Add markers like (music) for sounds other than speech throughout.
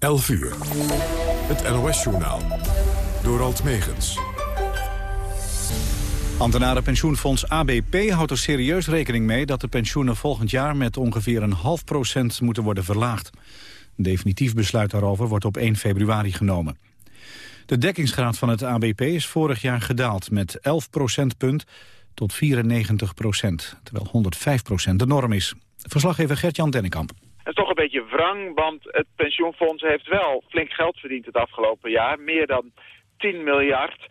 11 uur. Het NOS-journaal. Door Alt Megens. Ambtenarenpensioenfonds ABP houdt er serieus rekening mee... dat de pensioenen volgend jaar met ongeveer een half procent moeten worden verlaagd. Een definitief besluit daarover wordt op 1 februari genomen. De dekkingsgraad van het ABP is vorig jaar gedaald met 11 procentpunt tot 94 procent, terwijl 105 procent de norm is. Verslaggever Gert-Jan Dennekamp. Het is toch een beetje wrang, want het pensioenfonds heeft wel flink geld verdiend het afgelopen jaar. Meer dan 10 miljard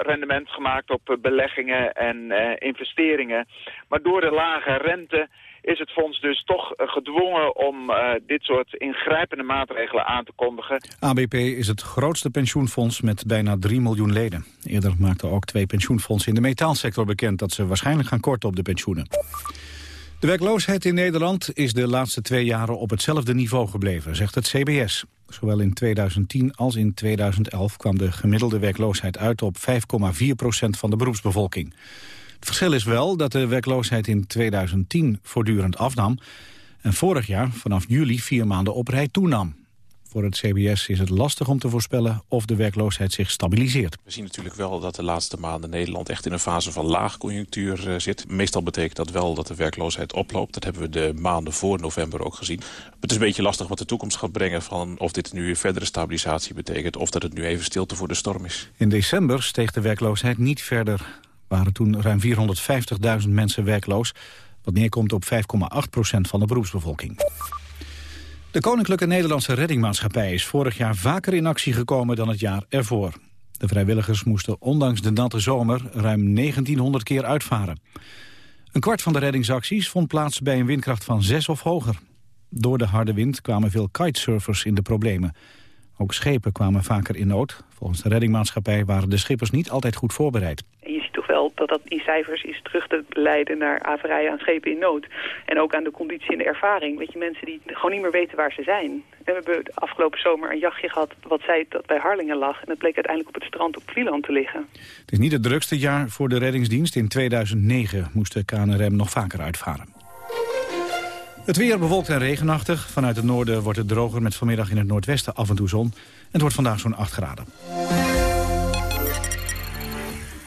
rendement gemaakt op eh, beleggingen en uh, investeringen. Maar door de lage rente is het fonds dus toch eh, gedwongen om dit soort ingrijpende maatregelen aan te kondigen. ABP is het grootste pensioenfonds met bijna 3 miljoen leden. Eerder maakten ook twee pensioenfondsen in de metaalsector bekend dat ze waarschijnlijk gaan korten op de pensioenen. De werkloosheid in Nederland is de laatste twee jaren op hetzelfde niveau gebleven, zegt het CBS. Zowel in 2010 als in 2011 kwam de gemiddelde werkloosheid uit op 5,4 procent van de beroepsbevolking. Het verschil is wel dat de werkloosheid in 2010 voortdurend afnam... en vorig jaar vanaf juli vier maanden op rij toenam. Voor het CBS is het lastig om te voorspellen of de werkloosheid zich stabiliseert. We zien natuurlijk wel dat de laatste maanden Nederland echt in een fase van laagconjunctuur uh, zit. Meestal betekent dat wel dat de werkloosheid oploopt. Dat hebben we de maanden voor november ook gezien. Het is een beetje lastig wat de toekomst gaat brengen van of dit nu verdere stabilisatie betekent of dat het nu even stilte voor de storm is. In december steeg de werkloosheid niet verder. waren toen ruim 450.000 mensen werkloos, wat neerkomt op 5,8 procent van de beroepsbevolking. De Koninklijke Nederlandse Reddingmaatschappij is vorig jaar vaker in actie gekomen dan het jaar ervoor. De vrijwilligers moesten ondanks de natte zomer ruim 1900 keer uitvaren. Een kwart van de reddingsacties vond plaats bij een windkracht van 6 of hoger. Door de harde wind kwamen veel kitesurfers in de problemen. Ook schepen kwamen vaker in nood. Volgens de reddingmaatschappij waren de schippers niet altijd goed voorbereid dat dat in cijfers is terug te leiden naar averijen aan schepen in nood. En ook aan de conditie en de ervaring. Weet je, mensen die gewoon niet meer weten waar ze zijn. En we hebben de afgelopen zomer een jachtje gehad wat zei dat bij Harlingen lag. En dat bleek uiteindelijk op het strand op Vlieland te liggen. Het is niet het drukste jaar voor de reddingsdienst. In 2009 moest de KNRM nog vaker uitvaren. Het weer bewolkt en regenachtig. Vanuit het noorden wordt het droger met vanmiddag in het noordwesten af en toe zon. En het wordt vandaag zo'n 8 graden.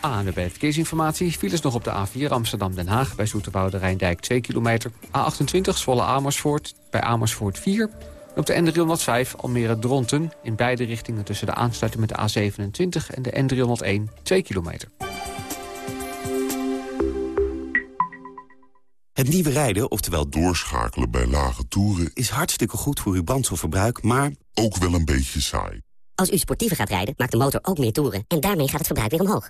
ANWB Verkeersinformatie. Files nog op de A4 Amsterdam-Den Haag bij Zoeterwoude Rijndijk 2 kilometer. A28 Zwolle Amersfoort bij Amersfoort 4. op de N305 Almere-Dronten in beide richtingen tussen de aansluiting met de A27 en de N301 2 kilometer. Het nieuwe rijden, oftewel doorschakelen bij lage toeren... is hartstikke goed voor uw brandstofverbruik, maar... ook wel een beetje saai. Als u sportiever gaat rijden, maakt de motor ook meer toeren... en daarmee gaat het verbruik weer omhoog.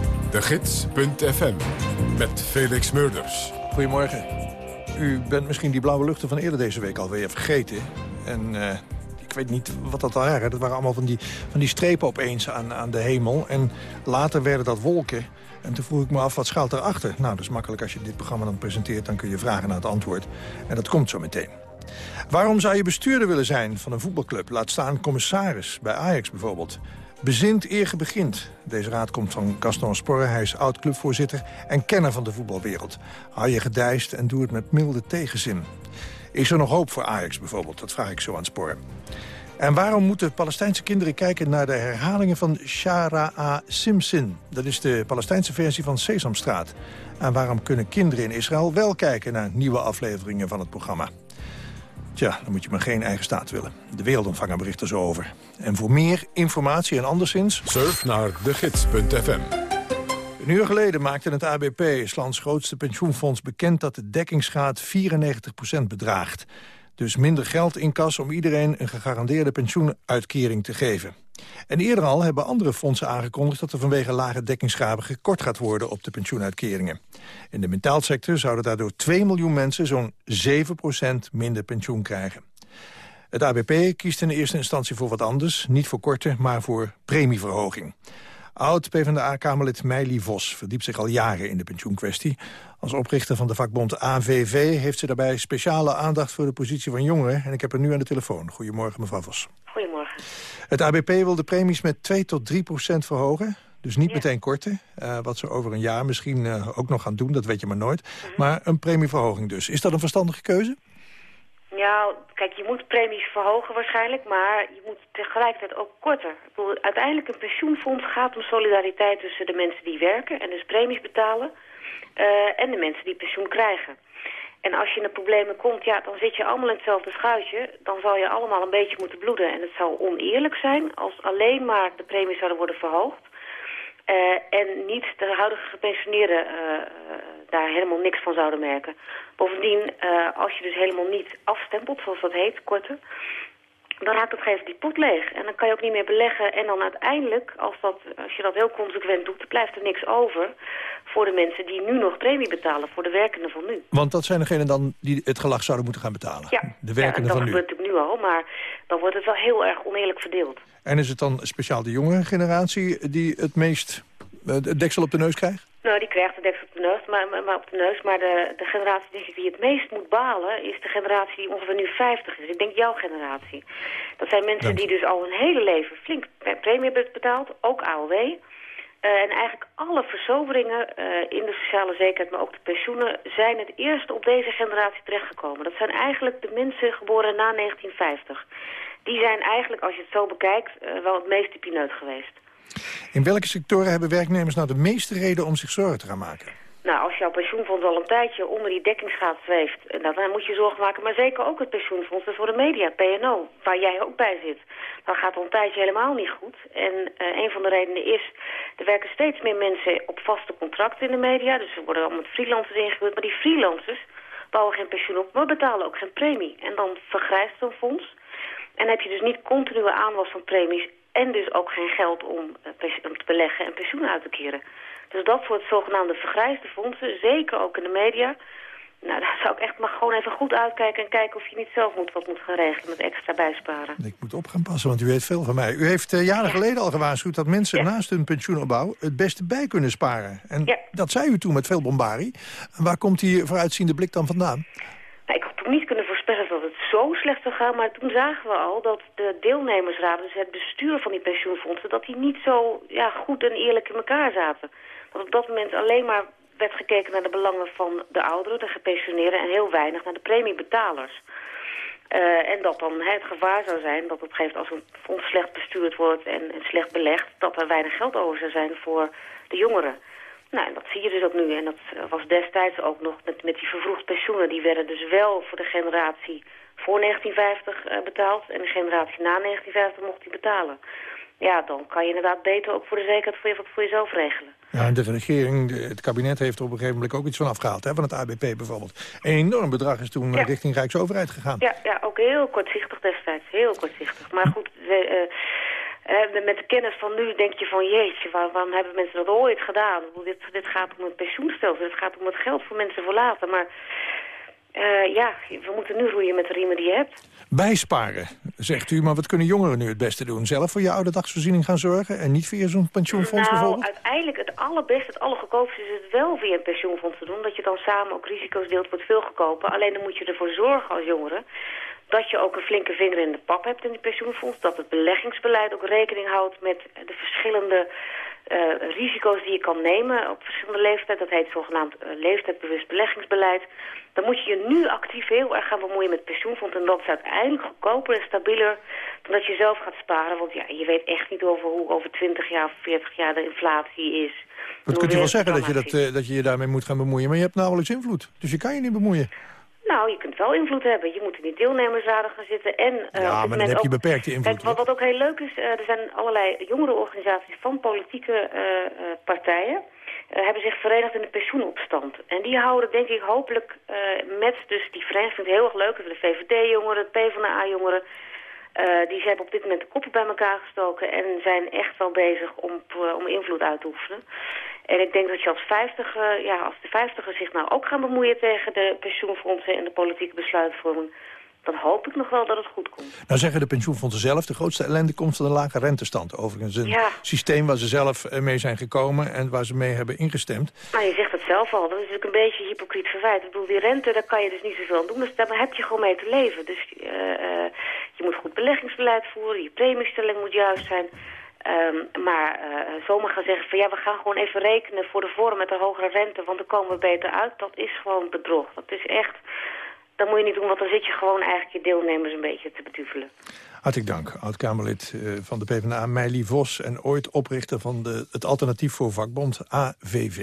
De Gids.fm met Felix Murders. Goedemorgen. U bent misschien die blauwe luchten van eerder deze week alweer vergeten. En uh, ik weet niet wat dat waren. Dat waren allemaal van die, van die strepen opeens aan, aan de hemel. En later werden dat wolken. En toen vroeg ik me af, wat schuilt erachter? Nou, dat is makkelijk als je dit programma dan presenteert. Dan kun je vragen naar het antwoord. En dat komt zo meteen. Waarom zou je bestuurder willen zijn van een voetbalclub? Laat staan commissaris, bij Ajax bijvoorbeeld. Bezint eer begint. Deze raad komt van Gaston Sporre. Hij is oud-clubvoorzitter en kenner van de voetbalwereld. Hou je gedijst en doe het met milde tegenzin. Is er nog hoop voor Ajax bijvoorbeeld? Dat vraag ik zo aan Sporre. En waarom moeten Palestijnse kinderen kijken naar de herhalingen van Shara'a Simpson? Dat is de Palestijnse versie van Sesamstraat. En waarom kunnen kinderen in Israël wel kijken naar nieuwe afleveringen van het programma? Tja, dan moet je maar geen eigen staat willen. De wereldontvanger bericht er zo over. En voor meer informatie en anderszins... Surf naar degids.fm. Een uur geleden maakte het ABP, lands grootste pensioenfonds, bekend dat de dekkingsgraad 94% bedraagt. Dus minder geld in kas om iedereen een gegarandeerde pensioenuitkering te geven. En eerder al hebben andere fondsen aangekondigd... dat er vanwege lage dekkingsgraden gekort gaat worden op de pensioenuitkeringen. In de metaalsector zouden daardoor 2 miljoen mensen zo'n 7% minder pensioen krijgen. Het ABP kiest in de eerste instantie voor wat anders. Niet voor korte, maar voor premieverhoging. Oud-PVDA-Kamerlid Meili Vos verdiept zich al jaren in de pensioenkwestie. Als oprichter van de vakbond AVV heeft ze daarbij speciale aandacht voor de positie van jongeren. En ik heb haar nu aan de telefoon. Goedemorgen, mevrouw Vos. Goedemorgen. Het ABP wil de premies met 2 tot 3 procent verhogen. Dus niet meteen korten, uh, wat ze over een jaar misschien uh, ook nog gaan doen, dat weet je maar nooit. Mhm. Maar een premieverhoging dus. Is dat een verstandige keuze? Ja, kijk, je moet premies verhogen waarschijnlijk, maar je moet tegelijkertijd ook korter. Ik bedoel, uiteindelijk een pensioenfonds gaat om solidariteit tussen de mensen die werken en dus premies betalen uh, en de mensen die pensioen krijgen. En als je in de problemen komt, ja, dan zit je allemaal in hetzelfde schuitje. Dan zal je allemaal een beetje moeten bloeden. En het zou oneerlijk zijn als alleen maar de premies zouden worden verhoogd. Uh, en niet de huidige gepensioneerden uh, daar helemaal niks van zouden merken. Bovendien, uh, als je dus helemaal niet afstempelt, zoals dat heet, korte... dan raakt het gegeven die pot leeg. En dan kan je ook niet meer beleggen. En dan uiteindelijk, als, dat, als je dat heel consequent doet... dan blijft er niks over voor de mensen die nu nog premie betalen... voor de werkenden van nu. Want dat zijn degenen dan die het gelag zouden moeten gaan betalen? Ja, de werkenden ja, van nu. dat gebeurt natuurlijk nu al, maar dan wordt het wel heel erg oneerlijk verdeeld. En is het dan speciaal de jongere generatie die het meest het deksel op de neus krijgt? Nou, die krijgt de deksel op de neus, maar, maar, maar op de neus. Maar de, de generatie denk ik, die het meest moet balen... is de generatie die ongeveer nu 50 is. Ik denk jouw generatie. Dat zijn mensen die dus al hun hele leven flink premie hebben betaald. Ook AOW. Uh, en eigenlijk alle verzoveringen uh, in de sociale zekerheid, maar ook de pensioenen... zijn het eerste op deze generatie terechtgekomen. Dat zijn eigenlijk de mensen geboren na 1950. Die zijn eigenlijk, als je het zo bekijkt, uh, wel het meest pineut geweest. In welke sectoren hebben werknemers nou de meeste reden om zich zorgen te gaan maken? Nou, als jouw pensioenfonds al een tijdje onder die dekkingsgraad zweeft... Nou, dan moet je zorgen maken, maar zeker ook het pensioenfonds. Voor de media, PNO, waar jij ook bij zit. Dan gaat al een tijdje helemaal niet goed. En uh, een van de redenen is, er werken steeds meer mensen op vaste contracten in de media. Dus er worden allemaal freelancers ingehuurd. Maar die freelancers bouwen geen pensioen op, maar betalen ook geen premie. En dan vergrijst zo'n fonds. En heb je dus niet continue aanwas van premies en dus ook geen geld om, uh, om te beleggen en pensioen uit te keren. Dus dat soort zogenaamde vergrijsde fondsen, zeker ook in de media... Nou, (laughs) daar zou ik echt maar gewoon even goed uitkijken... en kijken of je niet zelf moet, wat moet gaan regelen met extra bijsparen. Ik moet op gaan passen, want u weet veel van mij. U heeft uh, jaren ja. geleden al gewaarschuwd dat mensen ja. naast hun pensioenopbouw... het beste bij kunnen sparen. En ja. dat zei u toen met veel bombarie. Waar komt die vooruitziende blik dan vandaan? Nou, ik had toen niet kunnen voorspellen dat het slecht zou gaan. Maar toen zagen we al dat de deelnemersraden, dus het bestuur van die pensioenfondsen... dat die niet zo ja, goed en eerlijk in elkaar zaten. Dat op dat moment alleen maar werd gekeken naar de belangen van de ouderen, de gepensioneerden... en heel weinig naar de premiebetalers. Uh, en dat dan het gevaar zou zijn dat op een gegeven moment als een fonds slecht bestuurd wordt en, en slecht belegd... dat er weinig geld over zou zijn voor de jongeren. Nou, en dat zie je dus ook nu. En dat was destijds ook nog met, met die vervroegd pensioenen. Die werden dus wel voor de generatie voor 1950 uh, betaald. En de generatie na 1950 mocht die betalen. Ja, dan kan je inderdaad beter ook voor de zekerheid voor, je, voor jezelf regelen. Ja, en de regering, het kabinet heeft er op een gegeven moment ook iets van afgehaald. Hè, van het ABP bijvoorbeeld. Een enorm bedrag is toen ja. richting Rijksoverheid gegaan. Ja, ja, ook heel kortzichtig destijds. Heel kortzichtig. Maar goed... We, uh, uh, met de kennis van nu denk je van jeetje, waar, waarom hebben mensen dat ooit gedaan? Dit, dit gaat om een pensioenstelsel, dit gaat om het geld voor mensen voor later. Maar uh, ja, we moeten nu roeien met de riemen die je hebt. Bijsparen, zegt u, maar wat kunnen jongeren nu het beste doen? Zelf voor je oude dagsvoorziening gaan zorgen en niet via zo'n pensioenfonds nou, bijvoorbeeld? uiteindelijk het allerbeste, het allergoedkoopste is het wel via een pensioenfonds te doen. Dat je dan samen ook risico's deelt, wordt veel goedkoper. Alleen dan moet je ervoor zorgen als jongeren dat je ook een flinke vinger in de pap hebt in die pensioenfonds. Dat het beleggingsbeleid ook rekening houdt met de verschillende uh, risico's die je kan nemen op verschillende leeftijden. Dat heet zogenaamd uh, leeftijdbewust beleggingsbeleid. Dan moet je je nu actief heel erg gaan bemoeien met pensioenfonds. En dat is uiteindelijk goedkoper en stabieler dan dat je zelf gaat sparen. Want ja, je weet echt niet over hoe over 20 jaar of 40 jaar de inflatie is. Dat kunt u wel zeggen dat je, dat, uh, dat je je daarmee moet gaan bemoeien. Maar je hebt nauwelijks invloed. Dus je kan je niet bemoeien. Nou, je kunt wel invloed hebben. Je moet in die deelnemersraden gaan zitten. En, uh, ja, maar dan heb je ook, beperkte invloed. Kijk, wat, wat ook heel leuk is, uh, er zijn allerlei jongerenorganisaties van politieke uh, partijen... hebben zich verenigd in de pensioenopstand. En die houden, denk ik, hopelijk met dus die vereniging... heel erg leuk, de VVD-jongeren, de PvdA-jongeren... die hebben op dit moment de koppen bij elkaar gestoken... en zijn echt wel bezig om, om invloed uit te oefenen. En ik denk dat je als vijftiger, ja, als de vijftigers zich nou ook gaan bemoeien tegen de pensioenfondsen en de politieke besluitvorming, dan hoop ik nog wel dat het goed komt. Nou zeggen de pensioenfondsen zelf, de grootste ellende komt van de lage rentestand. Overigens een Ja. systeem waar ze zelf eh, mee zijn gekomen en waar ze mee hebben ingestemd. Nou, je zegt het zelf al, dat is natuurlijk een beetje hypocriet verwijt. Ik bedoel, die rente, daar kan je dus niet zoveel aan doen. Dus daar heb je gewoon mee te leven. Dus eh, eh, je moet goed beleggingsbeleid voeren, je premiestelling moet juist zijn. Ehm, maar eh zomaar gaan zeggen van ja, we gaan gewoon even rekenen voor de vorm met de hogere rente, want dan komen we beter uit. Dat is gewoon bedrog. Dat is echt, dat moet je niet doen, want dan zit je gewoon eigenlijk je deelnemers een beetje te beduvelen. Hartelijk dank, oud-Kamerlid eh, van de PvdA, Meili Vos... en ooit oprichter van de, het Alternatief voor Vakbond, AVV.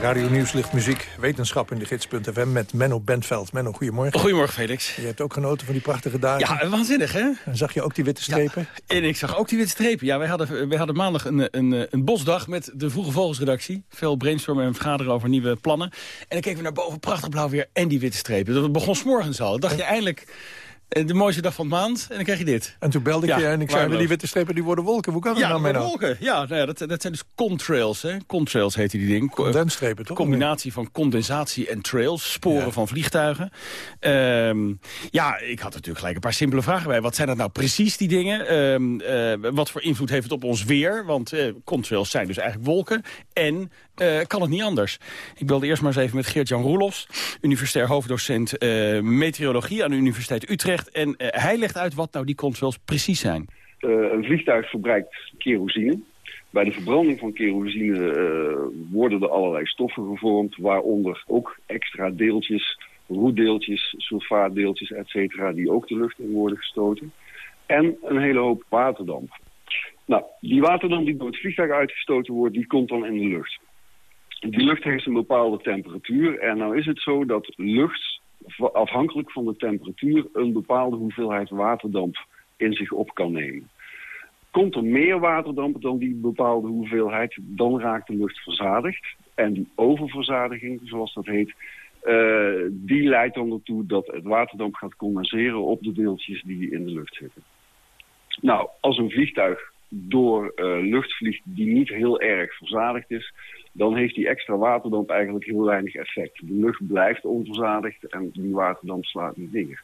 Radio Nieuwslicht Muziek, wetenschap in de gids.fm... met Menno Bentveld. Menno, goedemorgen. Goedemorgen, Felix. Je hebt ook genoten van die prachtige dagen. Ja, waanzinnig, hè? En zag je ook die witte strepen? En ik zag ook die witte strepen. Ja, wij hadden, wij hadden maandag een, een, een bosdag met de Vroege Vogelsredactie. Veel brainstormen en vergaderen over nieuwe plannen. En dan keken we naar boven, prachtig blauw weer en die witte strepen. Dat begon s'morgens al. Dacht je eindelijk, de mooiste dag van het maand. En dan krijg je dit. En toen belde ik Ja, je en ik zei, die witte strepen die worden wolken. Hoe kan dat Ja, nou, Menno? wolken. Ja, nou ja dat, dat zijn dus contrails. Hè. Contrails heette die ding. Condensstrepen, toch? combinatie van condensatie en trails, sporen van vliegtuigen. Ehm, ja, ik had natuurlijk gelijk een paar simpele vragen bij. Wat zijn dat nou precies, die dingen? Ehm, eh, wat voor invloed heeft het op ons weer? Want eh contrails zijn dus eigenlijk wolken. En eh, kan het niet anders? Ik belde eerst maar eens even met Geert-Jan Roelofs... universitair hoofddocent eh, meteorologie aan de Universiteit Utrecht. En eh, hij legt uit wat nou die contrails precies zijn. Een vliegtuig verbruikt kerosine. Bij de verbranding van kerosine worden er allerlei stoffen gevormd, waaronder ook extra deeltjes, roetdeeltjes, sulfaatdeeltjes, et cetera, die ook de lucht in worden gestoten. En een hele hoop waterdamp. Nou, die waterdamp die door het vliegtuig uitgestoten wordt, die komt dan in de lucht. Die lucht heeft een bepaalde temperatuur en nou is het zo dat lucht, afhankelijk van de temperatuur, een bepaalde hoeveelheid waterdamp in zich op kan nemen. Komt er meer waterdamp dan die bepaalde hoeveelheid, dan raakt de lucht verzadigd. En die oververzadiging, zoals dat heet, eh, die leidt dan ertoe dat het waterdamp gaat condenseren op de deeltjes die in de lucht zitten. Nou, als een vliegtuig door eh, lucht vliegt die niet heel erg verzadigd is, dan heeft die extra waterdamp eigenlijk heel weinig effect. De lucht blijft onverzadigd en die waterdamp slaat niet neer.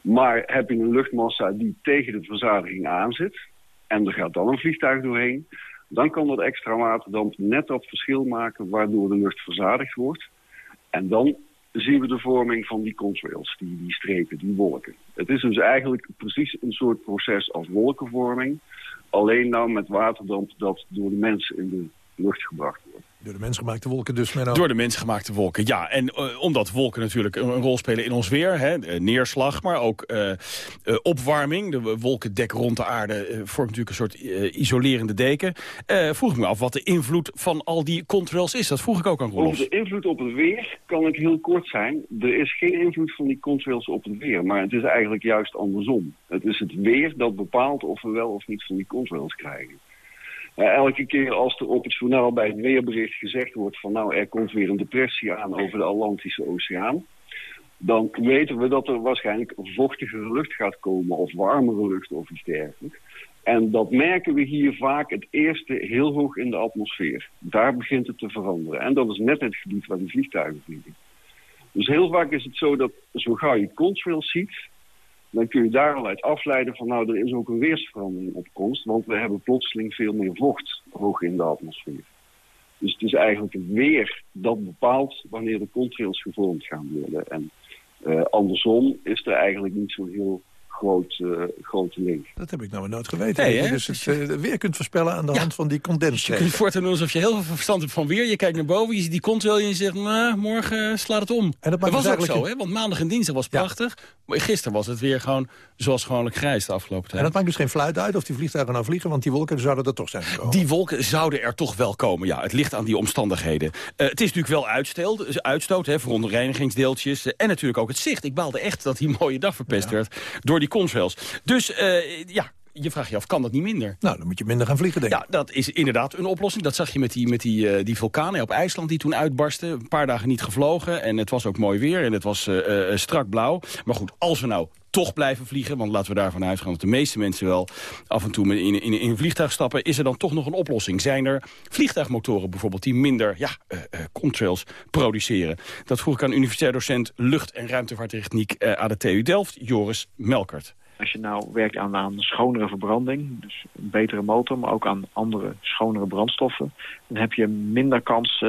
Maar heb je een luchtmassa die tegen de verzadiging aanzit, en er gaat dan een vliegtuig doorheen, dan kan dat extra waterdamp net dat verschil maken waardoor de lucht verzadigd wordt. En dan zien we de vorming van die contrails, die, die strepen, die wolken. Het is dus eigenlijk precies een soort proces als wolkenvorming, alleen nou met waterdamp dat door de mensen in de lucht gebracht wordt. Door de mensgemaakte wolken dus, Menno. Door de mensgemaakte wolken, ja. En eh, omdat wolken natuurlijk een, een rol spelen in ons weer. Hè, eh, neerslag, maar ook eh, eh, opwarming. De wolkendek rond de aarde vormt natuurlijk een soort isolerende deken. Eh, vroeg ik me af wat de invloed van al die contrails is. Dat vroeg ik ook aan Over Rolfs. de invloed op het weer kan ik heel kort zijn. Er is geen invloed van die contrails op het weer, maar het is eigenlijk juist andersom. Het is het weer dat bepaalt of we wel of niet van die contrails krijgen. Eh, elke keer als er op het journaal bij het weerbericht gezegd wordt van nou er komt weer een depressie aan over de Atlantische Oceaan, dan weten we dat er waarschijnlijk vochtigere lucht gaat komen of warmere lucht of iets dergelijks. En dat merken we hier vaak het eerste heel hoog in de atmosfeer. Daar begint het te veranderen. En dat is net het gebied waar de vliegtuigen vliegen. Dus heel vaak is het zo dat zo gauw je contrails ziet, dan kun je daar al uit afleiden van nou, er is ook een weersverandering op komst, want we hebben plotseling veel meer vocht hoog in de atmosfeer. Dus het is eigenlijk het weer dat bepaalt wanneer de contrails gevormd gaan worden. En eh, andersom is er eigenlijk niet zo'n heel groot, eh, grote link. Dat heb ik nou nooit geweten. Nee, dat je dus het eh, weer kunt voorspellen aan de hand van die Je kunt condensstrepen. je voortaan doen alsof je heel veel verstand hebt van weer. Je kijkt naar boven, je ziet die contrail en je zegt... Nou, morgen eh, slaat het om. En dat dat maakt was dus ook zo, hè? want maandag en dinsdag was prachtig. Maar gisteren was het weer gewoon zoals gewoonlijk grijs de afgelopen tijd. En dat maakt dus geen fluit uit of die vliegtuigen nou vliegen, want die wolken zouden er toch zijn gekomen. Die wolken zouden er toch wel komen, ja. Het ligt aan die omstandigheden. Eh, het is natuurlijk wel uitstoot, uitstoot hè, verontreinigingdeeltjes. eh, en natuurlijk ook het zicht. Ik baalde echt dat die mooie dag verpest werd door die contrails. Dus eh, ja, je vraagt je af, kan dat niet minder? Nou, dan moet je minder gaan vliegen, denk ik. Ja, dat is inderdaad een oplossing. Dat zag je met die, met die, uh, die vulkanen op IJsland die toen uitbarsten. Een paar dagen niet gevlogen en het was ook mooi weer en het was uh, strak blauw. Maar goed, als we nou toch blijven vliegen... want laten we daarvan uitgaan dat de meeste mensen wel af en toe in, in, in een vliegtuig stappen... is er dan toch nog een oplossing? Zijn er vliegtuigmotoren bijvoorbeeld die minder ja, uh, uh, contrails produceren? Dat vroeg ik aan universitair docent lucht- en ruimtevaarttechniek uh, aan de TU Delft, Joris Melkert. Als je nou werkt aan, aan schonere verbranding, dus een betere motor... maar ook aan andere, schonere brandstoffen... dan heb je minder kans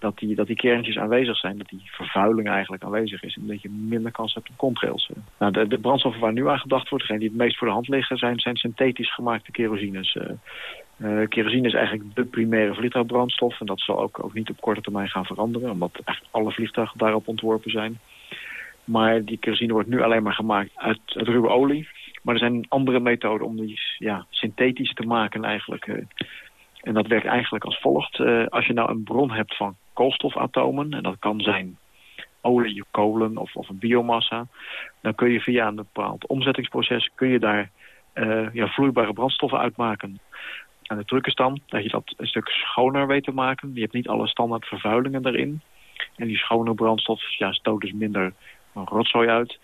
dat die, dat die kerntjes aanwezig zijn. Dat die vervuiling eigenlijk aanwezig is. En dat je minder kans hebt op contrails. Nou, de, brandstoffen waar nu aan gedacht wordt, degene die het meest voor de hand liggen, zijn, zijn synthetisch gemaakte kerosines. Uh, kerosine is eigenlijk de primaire vliegtuigbrandstof. En dat zal ook, ook niet op korte termijn gaan veranderen. Omdat eigenlijk alle vliegtuigen daarop ontworpen zijn. Maar die kerosine wordt nu alleen maar gemaakt uit, uit ruwe olie. Maar er zijn andere methoden om die ja, synthetisch te maken eigenlijk. Uh, en dat werkt eigenlijk als volgt. Uh, als je nou een bron hebt van koolstofatomen, en dat kan zijn olie, kolen of, of een biomassa, dan kun je via een bepaald omzettingsproces kun je daar uh, ja, vloeibare brandstoffen uitmaken. En de truc is dan dat je dat een stuk schoner weet te maken. Je hebt niet alle standaard vervuilingen erin. En die schone brandstof ja, stoot dus minder rotzooi uit.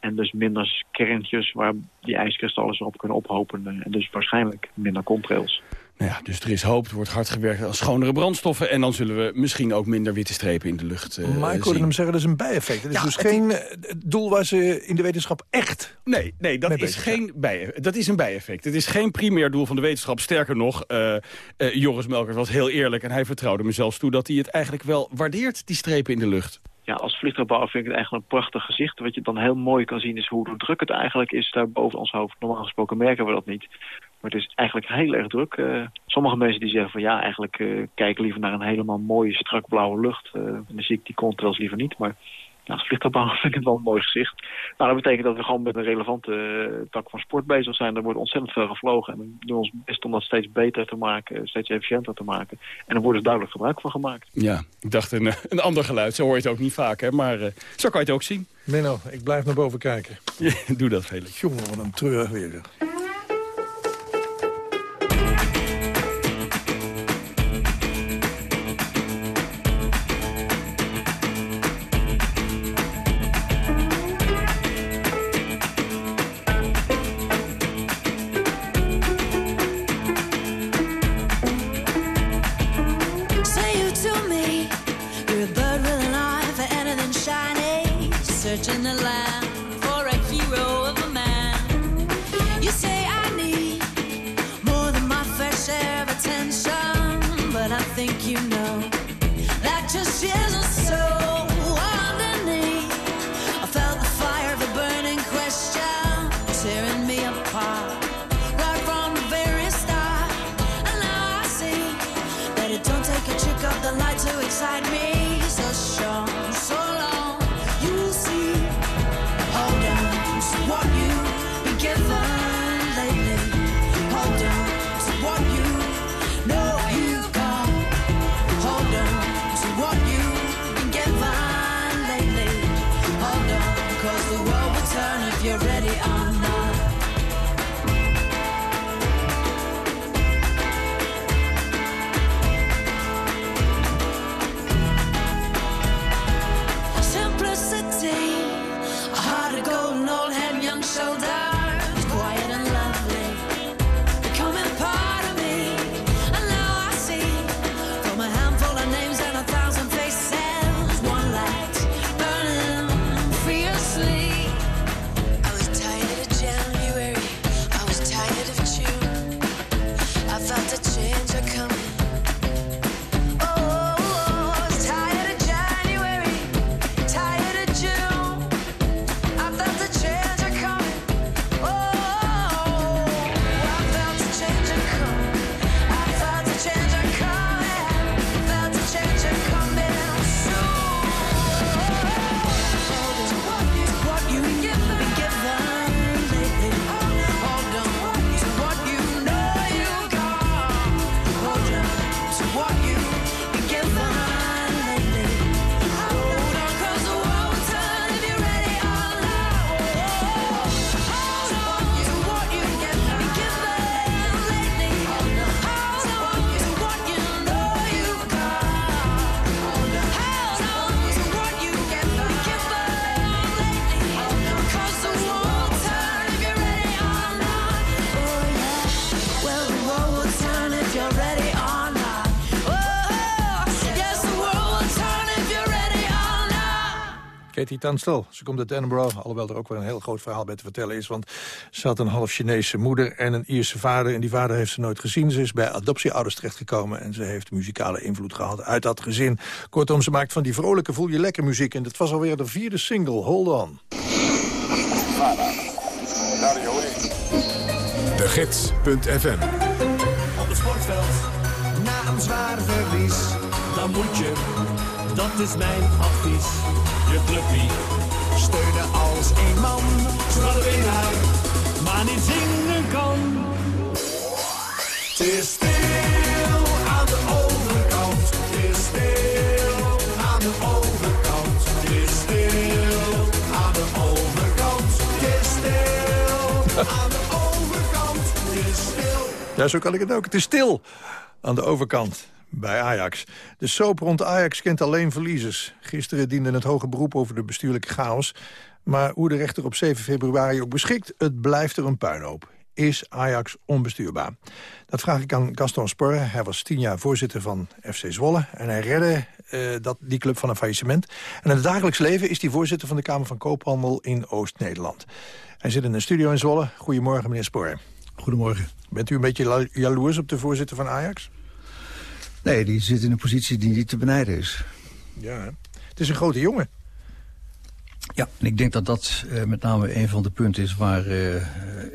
En dus minder kerntjes waar die ijskristallen erop kunnen ophopen. En dus waarschijnlijk minder contrails. Nou ja, dus er is hoop, er wordt hard gewerkt aan schonere brandstoffen... en dan zullen we misschien ook minder witte strepen in de lucht uh, Maar ik hoorde hem zeggen, dat is een bijeffect. Het is ja, dus geen is... doel waar ze in de wetenschap echt Nee, nee dat, is geen bij, dat is een bijeffect. Het is geen primair doel van de wetenschap. Sterker nog, uh, uh, Joris Melkert was heel eerlijk... en hij vertrouwde me zelfs toe dat hij het eigenlijk wel waardeert, die strepen in de lucht ja, als vliegtuigbouwer vind ik het eigenlijk een prachtig gezicht. Wat je dan heel mooi kan zien is hoe druk het eigenlijk is daar boven ons hoofd. Normaal gesproken merken we dat niet. Maar het is eigenlijk heel erg druk. Uh, sommige mensen die zeggen van ja, eigenlijk uh, kijken liever naar een helemaal mooie strak blauwe lucht. Uh, dan zie ik die contrails liever niet. Maar ja, als vliegtuigbouwer vind ik het wel een mooi gezicht. Nou, dat betekent dat we gewoon met een relevante tak van sport bezig zijn. Er wordt ontzettend veel gevlogen. En we doen ons best om dat steeds beter te maken, steeds efficiënter te maken. En er wordt dus duidelijk gebruik van gemaakt. Ja, ik dacht een, een ander geluid. Zo hoor je het ook niet vaak, hè? maar zo kan je het ook zien. Menno, ik blijf naar boven kijken. (laughs) doe dat, Felix. Jongen, wat een treurig weer. Tunstall, ze komt uit Edinburgh. Alhoewel er ook wel een heel groot verhaal bij te vertellen is. Want ze had een half Chinese moeder en een Ierse vader. En die vader heeft ze nooit gezien. Ze is bij adoptieouders terechtgekomen. En ze heeft muzikale invloed gehad uit dat gezin. Kortom, ze maakt van die vrolijke voel je lekker muziek. En dat was alweer de vierde single, Hold On. De Gids.fm Op het sportveld, na een zwaar verlies, dan moet je, dat is mijn advies, je clubpie steunen als één man, zodat de winnaar maar niet zingen kan. Het is stil aan de overkant, het is stil aan de overkant, het is stil aan de overkant, het is stil aan de overkant, het is stil. Ja, zo kan ik het ook. Het is stil aan de overkant bij Ajax. De soap rond Ajax kent alleen verliezers. Gisteren diende het hoge beroep over de bestuurlijke chaos. Maar hoe de rechter op 7 februari ook beschikt, het blijft er een puinhoop. Is Ajax onbestuurbaar? Dat vraag ik aan Gaston Sporre. Hij was tien jaar voorzitter van FC Zwolle. En hij redde eh, dat, die club van een faillissement. En in het dagelijks leven is hij voorzitter van de Kamer van Koophandel in Oost-Nederland. Hij zit in een studio in Zwolle. Goedemorgen, meneer Sporre. Goedemorgen. Bent u een beetje jaloers op de voorzitter van Ajax? Nee, die zit in een positie die niet te benijden is. Ja, het is een grote jongen. Ja, en ik denk dat dat eh, met name een van de punten is waar eh,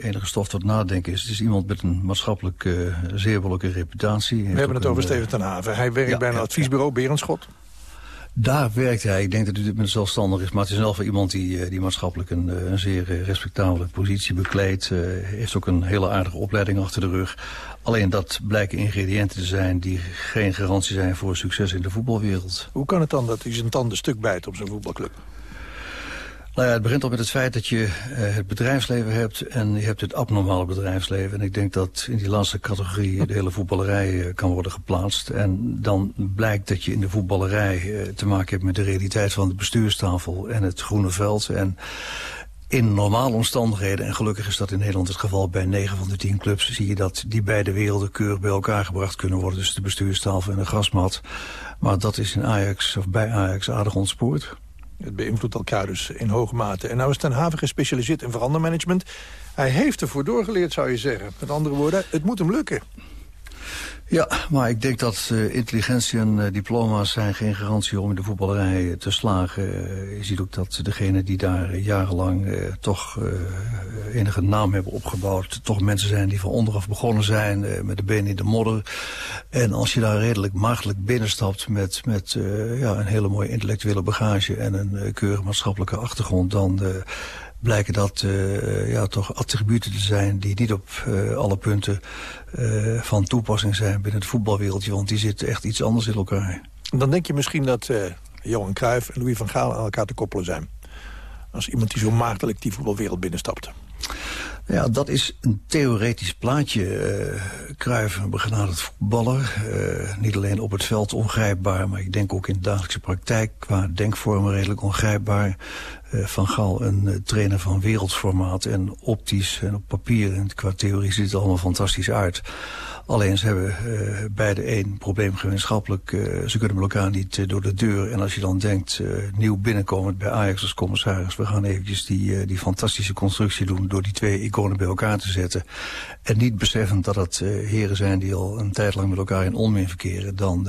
enige stof tot nadenken is. Het is iemand met een maatschappelijk eh, zeer behoorlijke reputatie. We hebben het over Steven ten Haven. Hij werkt ja, bij een adviesbureau, Berenschot. Daar werkt hij. Ik denk dat hij dit met zelfstandig is. Maar het is geval iemand die, die maatschappelijk een, een zeer respectabele positie bekleedt. eh, heeft ook een hele aardige opleiding achter de rug. Alleen dat blijken ingrediënten te zijn die geen garantie zijn voor succes in de voetbalwereld. Hoe kan het dan dat hij zijn tanden stuk bijt op zijn voetbalclub? Nou ja, het begint al met het feit dat je eh, het bedrijfsleven hebt en je hebt het abnormale bedrijfsleven. En ik denk dat in die laatste categorie de hele voetballerij eh, kan worden geplaatst. En dan blijkt dat je in de voetballerij eh, te maken hebt met de realiteit van de bestuurstafel en het groene veld. En in normale omstandigheden, en gelukkig is dat in Nederland het geval bij 9 van de 10 clubs, zie je dat die beide werelden keurig bij elkaar gebracht kunnen worden. Dus de bestuurstafel en de grasmat. Maar dat is in Ajax, of bij Ajax, aardig ontspoord. Het beïnvloedt elkaar dus in hoge mate. En nou is Ten Haven gespecialiseerd in verandermanagement. Hij heeft ervoor doorgeleerd, zou je zeggen. Met andere woorden, het moet hem lukken. Ja, maar ik denk dat uh, intelligentie en uh, diploma's zijn geen garantie om in de voetballerij uh, te slagen. je ziet ook dat degenen die daar jarenlang toch enige naam hebben opgebouwd... toch mensen zijn die van onderaf begonnen zijn met de benen in de modder. En als je daar redelijk maagdelijk binnenstapt met, met ja, een hele mooie intellectuele bagage... en een keurige maatschappelijke achtergrond, dan blijken dat uh, ja, toch attributen te zijn die niet op uh, alle punten uh, van toepassing zijn binnen het voetbalwereldje. Want die zitten echt iets anders in elkaar. Dan denk je misschien dat Johan Cruijff en Louis van Gaal aan elkaar te koppelen zijn. Als iemand die zo maagdelijk die voetbalwereld binnenstapt. Ja, dat is een theoretisch plaatje. Uh, Cruijff, een begenadigd voetballer. Uh, niet alleen op het veld ongrijpbaar, maar ik denk ook in de dagelijkse praktijk... qua denkvormen redelijk ongrijpbaar. Uh, van Gaal, een trainer van wereldformaat en optisch en op papier... en qua theorie ziet het allemaal fantastisch uit. Alleen ze hebben uh, beide één probleem gemeenschappelijk. Ze kunnen met elkaar niet door de deur. En als je dan denkt, nieuw binnenkomend bij Ajax als commissaris... we gaan eventjes die, die fantastische constructie doen... door die twee iconen bij elkaar te zetten. En niet beseffend dat het heren zijn die al een tijd lang met elkaar in onmin verkeren... dan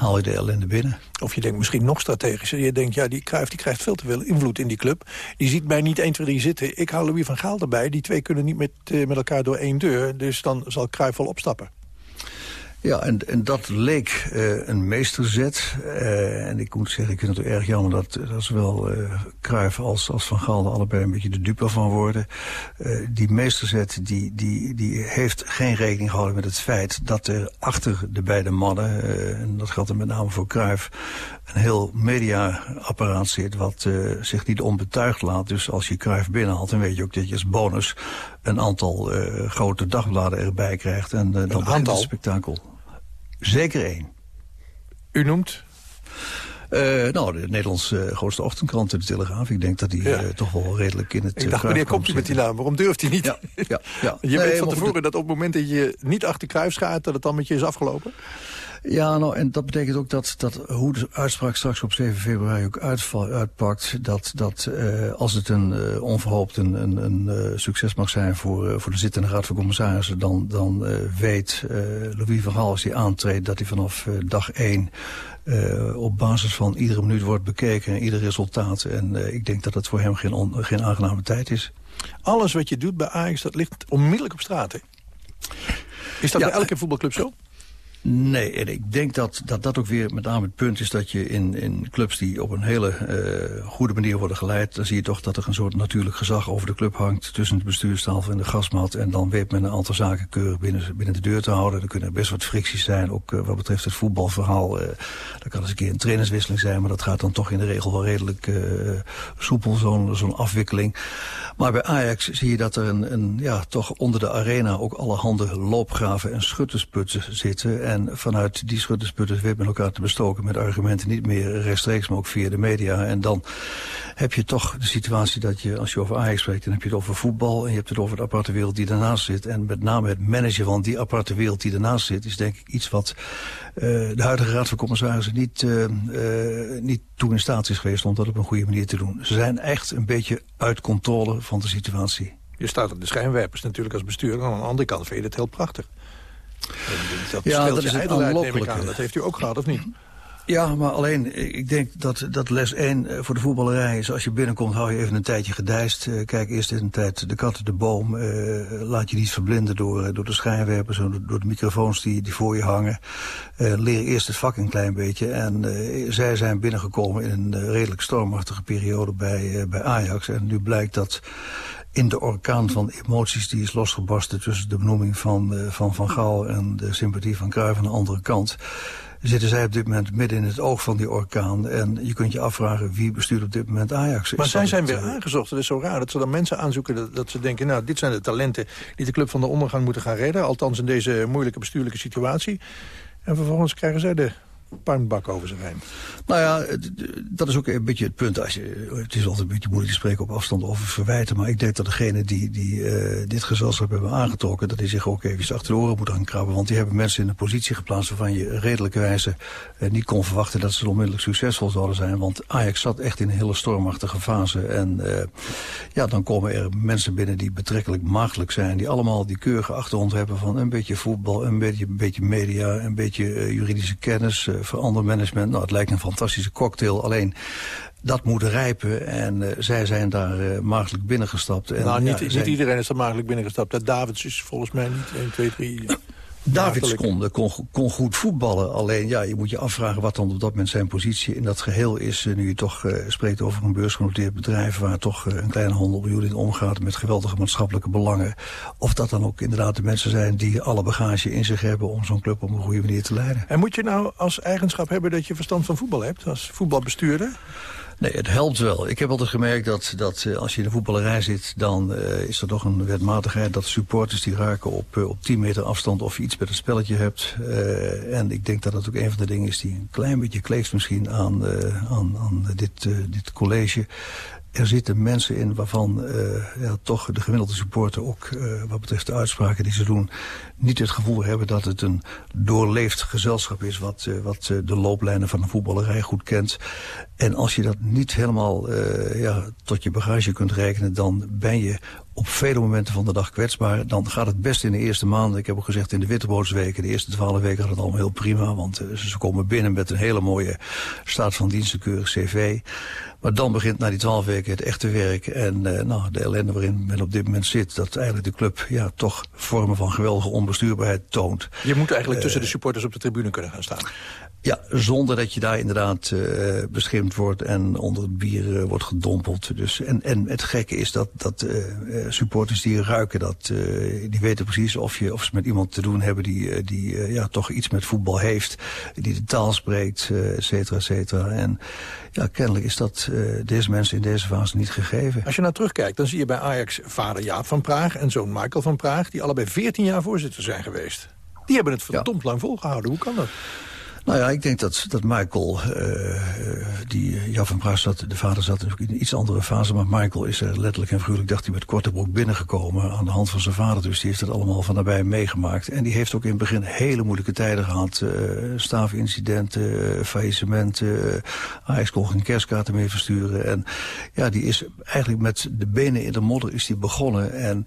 haal je de ellende binnen. Of je denkt misschien nog strategischer. Je denkt, ja, die Cruijff die krijgt veel te veel invloed in die club. Die ziet mij niet 1, 2, 3 zitten. Ik hou Louis van Gaal erbij. Die twee kunnen niet met, uh, met elkaar door één deur. Dus dan zal Cruijff wel opstappen. Ja, en, en dat leek uh, een meesterzet. Uh, en ik moet zeggen, ik vind het erg jammer dat, dat zowel uh, Cruijff als, als Van Gaal allebei een beetje de dupe van worden. die meesterzet die, die, die heeft geen rekening gehouden met het feit dat er achter de beide mannen, en dat geldt er met name voor Cruijff, een heel mediaapparaat zit wat zich niet onbetuigd laat. Dus als je Cruijff binnenhaalt, dan weet je ook dat je als bonus een aantal grote dagbladen erbij krijgt. En dan begint het spektakel. Zeker één. U noemt? Uh, nou, de Nederlandse uh, grootste ochtendkrant, de Telegraaf. Ik denk dat die ja. uh, toch wel redelijk in het... Ik dacht, wanneer komt u met die naam? Waarom durft hij niet? Ja, ja, ja. (laughs) je nee, weet van tevoren dat op het moment dat je niet achter Kruijf gaat... dat het dan met je is afgelopen? Ja, nou, en dat betekent ook dat, dat hoe de uitspraak straks op 7 februari ook uitval, uitpakt... dat, dat uh, als het een uh, onverhoopt een, een, een uh, succes mag zijn voor, voor de zittende raad van commissarissen... dan, dan weet Louis van Gaal als hij aantreedt dat hij vanaf dag 1... op basis van iedere minuut wordt bekeken en ieder resultaat. En ik denk dat het voor hem geen, on, geen aangename tijd is. Alles wat je doet bij Ajax, dat ligt onmiddellijk op straat, hè? Is dat Ja, bij elke voetbalclub zo? Nee, en ik denk dat, dat dat ook weer met name het punt is... dat je in, in clubs die op een hele uh, goede manier worden geleid... dan zie je toch dat er een soort natuurlijk gezag over de club hangt... tussen de bestuurstafel en de gasmat. En dan weet men een aantal zaken keurig binnen, binnen de deur te houden. Er kunnen best wat fricties zijn, ook uh, wat betreft het voetbalverhaal. Uh, er kan eens een keer een trainerswisseling zijn... maar dat gaat dan toch in de regel wel redelijk soepel, zo'n zo'n afwikkeling. Maar bij Ajax zie je dat er een, een, ja, toch onder de arena... ook allerhande loopgraven en schuttersputten zitten... En vanuit die schuttersputten weet men elkaar te bestoken met argumenten niet meer rechtstreeks, maar ook via de media. En dan heb je toch de situatie dat je, als je over Ajax spreekt, dan heb je het over voetbal en je hebt het over de aparte wereld die daarnaast zit. En met name het managen van die aparte wereld die daarnaast zit, is denk ik iets wat uh, de huidige raad van commissarissen niet, uh, niet toe in staat is geweest om dat op een goede manier te doen. Ze zijn echt een beetje uit controle van de situatie. Je staat op de schijnwerpers natuurlijk als bestuurder. Aan de andere kant vind je het heel prachtig. Dat ja, dat is aanlokkelijke. aan. Dat heeft u ook gehad, of niet? Ja, maar alleen, ik denk dat, dat les 1 voor de voetballerij is... als je binnenkomt, hou je even een tijdje gedijst. Uh, kijk eerst in een tijd de kat de boom. Uh, laat je niet verblinden door, door de schijnwerpers... door, door de microfoons die, die voor je hangen. Uh, leer eerst het vak een klein beetje. En zij zijn binnengekomen in een redelijk stormachtige periode bij, bij Ajax. En nu blijkt dat in de orkaan van emoties die is losgebarsten... tussen de benoeming van Van, van Gaal en de sympathie van Cruijff aan de andere kant zitten zij op dit moment midden in het oog van die orkaan. En je kunt je afvragen wie bestuurt op dit moment Ajax. Maar zij dat zijn weer uh, aangezocht. Het is zo raar dat ze dan mensen aanzoeken dat, dat ze denken... nou, dit zijn de talenten die de club van de ondergang moeten gaan redden. Althans in deze moeilijke bestuurlijke situatie. En vervolgens krijgen zij de puinbak over zich heen. Nou ja, dat is ook een beetje het punt. Als je, het is altijd een beetje moeilijk te spreken op afstand over verwijten. Maar ik denk dat degene die, die uh, dit gezelschap hebben aangetrokken... dat die zich ook even achter de oren moeten gaan krabben. Want die hebben mensen in een positie geplaatst... waarvan je redelijkerwijze uh, niet kon verwachten... dat ze onmiddellijk succesvol zouden zijn. Want Ajax zat echt in een hele stormachtige fase. En uh, ja, dan komen er mensen binnen die betrekkelijk maagdelijk zijn. Die allemaal die keurige achtergrond hebben van een beetje voetbal... een beetje, een beetje media, een beetje juridische kennis... Uh, verander management. Nou, het lijkt een fantastische cocktail. Alleen dat moet rijpen en uh, zij zijn daar uh, maagdelijk binnengestapt. En, nou, niet, ja, niet zijn... iedereen is er maagdelijk binnengestapt. Dat Davids is volgens mij niet 1, 2, 3... Davids kon, kon, kon, goed voetballen. Alleen ja, je moet je afvragen wat dan op dat moment zijn positie in dat geheel is. Nu je toch uh, spreekt over een beursgenoteerd bedrijf... waar toch uh, een kleine 100 miljoen in omgaat met geweldige maatschappelijke belangen. Of dat dan ook inderdaad de mensen zijn die alle bagage in zich hebben... om zo'n club op een goede manier te leiden. En moet je nou als eigenschap hebben dat je verstand van voetbal hebt? Als voetbalbestuurder? Nee, het helpt wel. Ik heb altijd gemerkt dat, dat uh, als je in de voetballerij zit... dan uh, is er toch een wetmatigheid dat supporters die raken op, uh, op 10 meter afstand... of je iets met het spelletje hebt. en ik denk dat dat ook een van de dingen is die een klein beetje kleeft misschien aan, aan, aan dit, dit college er zitten mensen in waarvan uh, ja, toch de gemiddelde supporter ook uh, wat betreft de uitspraken die ze doen niet het gevoel hebben dat het een doorleefd gezelschap is wat, uh, wat de looplijnen van de voetballerij goed kent. En als je dat niet helemaal ja, tot je bagage kunt rekenen dan ben je op vele momenten van de dag kwetsbaar. Dan gaat het best in de eerste maanden. Ik heb ook gezegd in de Wittebootsweken. De eerste twaalf weken gaat het allemaal heel prima. Want ze komen binnen met een hele mooie staat van dienstenkeurig cv. Maar dan begint na die twaalf weken het echte werk. En uh, nou, de ellende waarin men op dit moment zit. Dat eigenlijk de club ja, toch vormen van geweldige onbestuurbaarheid toont. Je moet eigenlijk tussen uh, de supporters op de tribune kunnen gaan staan. Ja, zonder dat je daar inderdaad uh, beschimpt wordt en onder het bier uh, wordt gedompeld. Dus, en, en het gekke is dat, dat uh, supporters die ruiken dat, die weten precies of, je, of ze met iemand te doen hebben die, die ja, toch iets met voetbal heeft. Die de taal spreekt, et cetera, et cetera. En ja, kennelijk is dat deze mensen in deze fase niet gegeven. Als je nou terugkijkt, dan zie je bij Ajax vader Jaap van Praag en zoon Michael van Praag... die allebei 14 jaar voorzitter zijn geweest. Die hebben het verdomd ja. lang volgehouden. Hoe kan dat? Nou ja, ik denk dat, dat Michael, uh, die Jan van Praag zat, de vader zat in een iets andere fase, maar Michael is er letterlijk en figuurlijk, dacht hij, met korte broek binnengekomen aan de hand van zijn vader. Dus die heeft het allemaal van nabij meegemaakt. En die heeft ook in het begin hele moeilijke tijden gehad. Uh, staafincidenten, faillissementen, Ajax kon geen kerstkaarten meer versturen. En ja, die is eigenlijk met de benen in de modder is die begonnen. En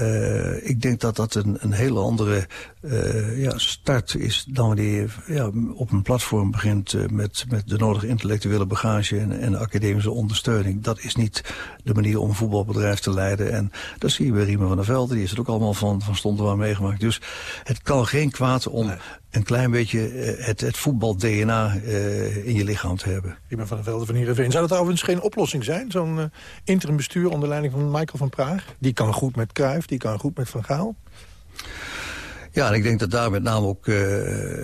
uh, ik denk dat dat een, een hele andere uh, ja, start is dan wanneer ja, op een platform begint uh, met, met de nodige intellectuele bagage en, en academische ondersteuning. Dat is niet de manier om een voetbalbedrijf te leiden. En dat zie je bij Riemen van der Velde, die is het ook allemaal van, van stond er meegemaakt. Dus het kan geen kwaad om nee. een klein beetje het, het voetbal-DNA in je lichaam te hebben. Riemen van der Velde van Heerenveen. Zou dat overigens geen oplossing zijn? Zo'n interim bestuur onder leiding van Michael van Praag? Die kan goed met Cruijff, die kan goed met Van Gaal? Ja, en ik denk dat daar met name ook uh,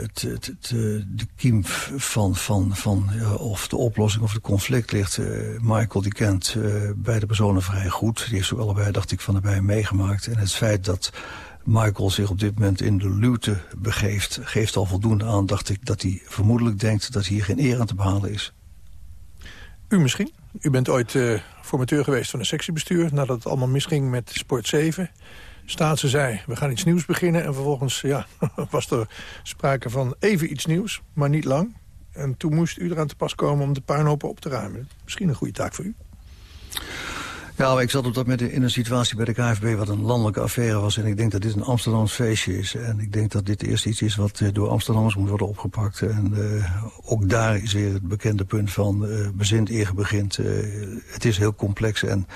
het, het, het, de kiem van, van, van uh, of de oplossing of het conflict ligt. Uh, Michael die kent beide personen vrij goed. Die heeft ook allebei, dacht ik, van erbij meegemaakt. En het feit dat Michael zich op dit moment in de luwte begeeft... geeft al voldoende aan, dacht ik, dat hij vermoedelijk denkt... dat hier geen eer aan te behalen is. U misschien? U bent ooit formateur geweest van een sectiebestuur... nadat het allemaal misging met Sport 7... Staatse zei, we gaan iets nieuws beginnen. En vervolgens ja, (laughs) was er sprake van even iets nieuws, maar niet lang. En toen moest u eraan te pas komen om de puinhopen op te ruimen. Misschien een goede taak voor u. Ja, ik zat op dat moment in een situatie bij de KFB wat een landelijke affaire was. En ik denk dat dit een Amsterdams feestje is. En ik denk dat dit eerst iets is wat door Amsterdammers moet worden opgepakt. En uh, ook daar is weer het bekende punt van uh, bezint eer begint. Het is heel complex en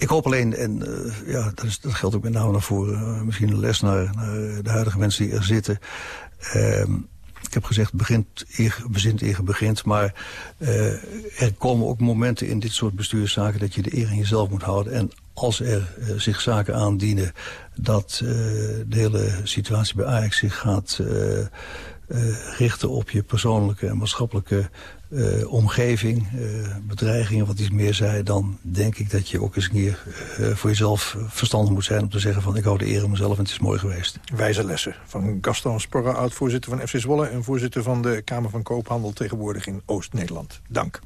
ik hoop alleen, en uh, ja, dat, is, dat, geldt ook met name voor uh, misschien een les naar, naar, de huidige mensen die er zitten. Uh, ik heb gezegd, begint eer, bezint eer begint. Maar uh, er komen ook momenten in dit soort bestuurszaken dat je de eer in jezelf moet houden. En als er zich zaken aandienen dat de hele situatie bij Ajax zich gaat richten op je persoonlijke en maatschappelijke uh, omgeving, uh, bedreigingen, wat iets meer zei... dan denk ik dat je ook eens een keer uh, voor jezelf verstandig moet zijn... om te zeggen van ik hou de eer aan mezelf en het is mooi geweest. Wijze lessen van Gaston Sporra, oud-voorzitter van FC Zwolle... en voorzitter van de Kamer van Koophandel tegenwoordig in Oost-Nederland. Dank.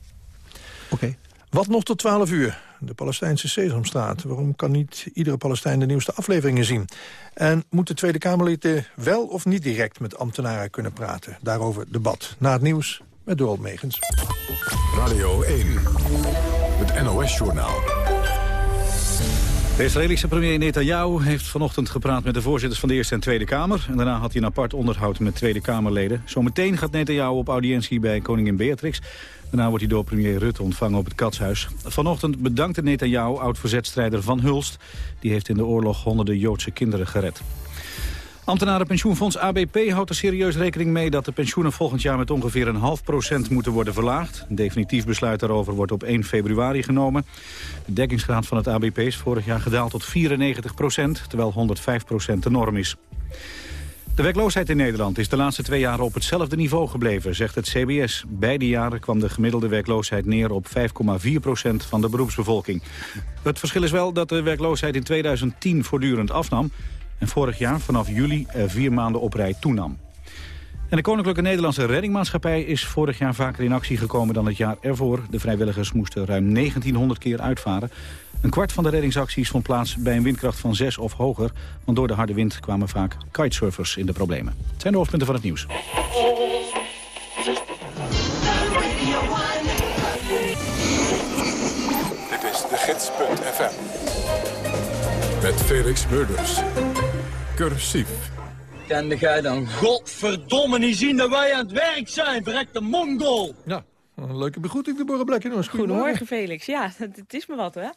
Oké. Okay. Wat nog tot 12 uur? De Palestijnse Sesamstraat. Waarom kan niet iedere Palestijn de nieuwste afleveringen zien? En moeten Tweede Kamerleden wel of niet direct met ambtenaren kunnen praten? Daarover debat. Na het nieuws met Dorald Megens. Radio 1, het NOS-journaal. De Israëlische premier Netanyahu heeft vanochtend gepraat met de voorzitters van de Eerste en Tweede Kamer. En daarna had hij een apart onderhoud met Tweede Kamerleden. Zometeen gaat Netanyahu op audiëntie bij koningin Beatrix. Daarna wordt hij door premier Rutte ontvangen op het Katshuis. Vanochtend bedankte Netanyahu oud-verzetstrijder Van Hulst. Die heeft in de oorlog honderden Joodse kinderen gered. Ambtenarenpensioenfonds ABP houdt er serieus rekening mee dat de pensioenen volgend jaar met ongeveer een half procent moeten worden verlaagd. Een definitief besluit daarover wordt op 1 februari genomen. De dekkingsgraad van het ABP is vorig jaar gedaald tot 94 procent, terwijl 105 procent de norm is. De werkloosheid in Nederland is de laatste twee jaren op hetzelfde niveau gebleven, zegt het CBS. Beide jaren kwam de gemiddelde werkloosheid neer op 5,4 procent van de beroepsbevolking. Het verschil is wel dat de werkloosheid in 2010 voortdurend afnam en vorig jaar vanaf juli vier maanden op rij toenam. En de Koninklijke Nederlandse Reddingmaatschappij is vorig jaar vaker in actie gekomen dan het jaar ervoor. De vrijwilligers moesten ruim 1900 keer uitvaren. Een kwart van de reddingsacties vond plaats bij een windkracht van 6 of hoger. Want door de harde wind kwamen vaak kitesurfers in de problemen. Het zijn de hoofdpunten van het nieuws. Dit is de gids.fm. Met Felix Murders. Cursief. Kende jij dan godverdomme niet zien dat wij aan het werk zijn, verrekte mongol? Ja, een leuke begroeting, de Borreblekken. Goedemorgen. Goedemorgen, Felix. Ja, het is me wat, hè?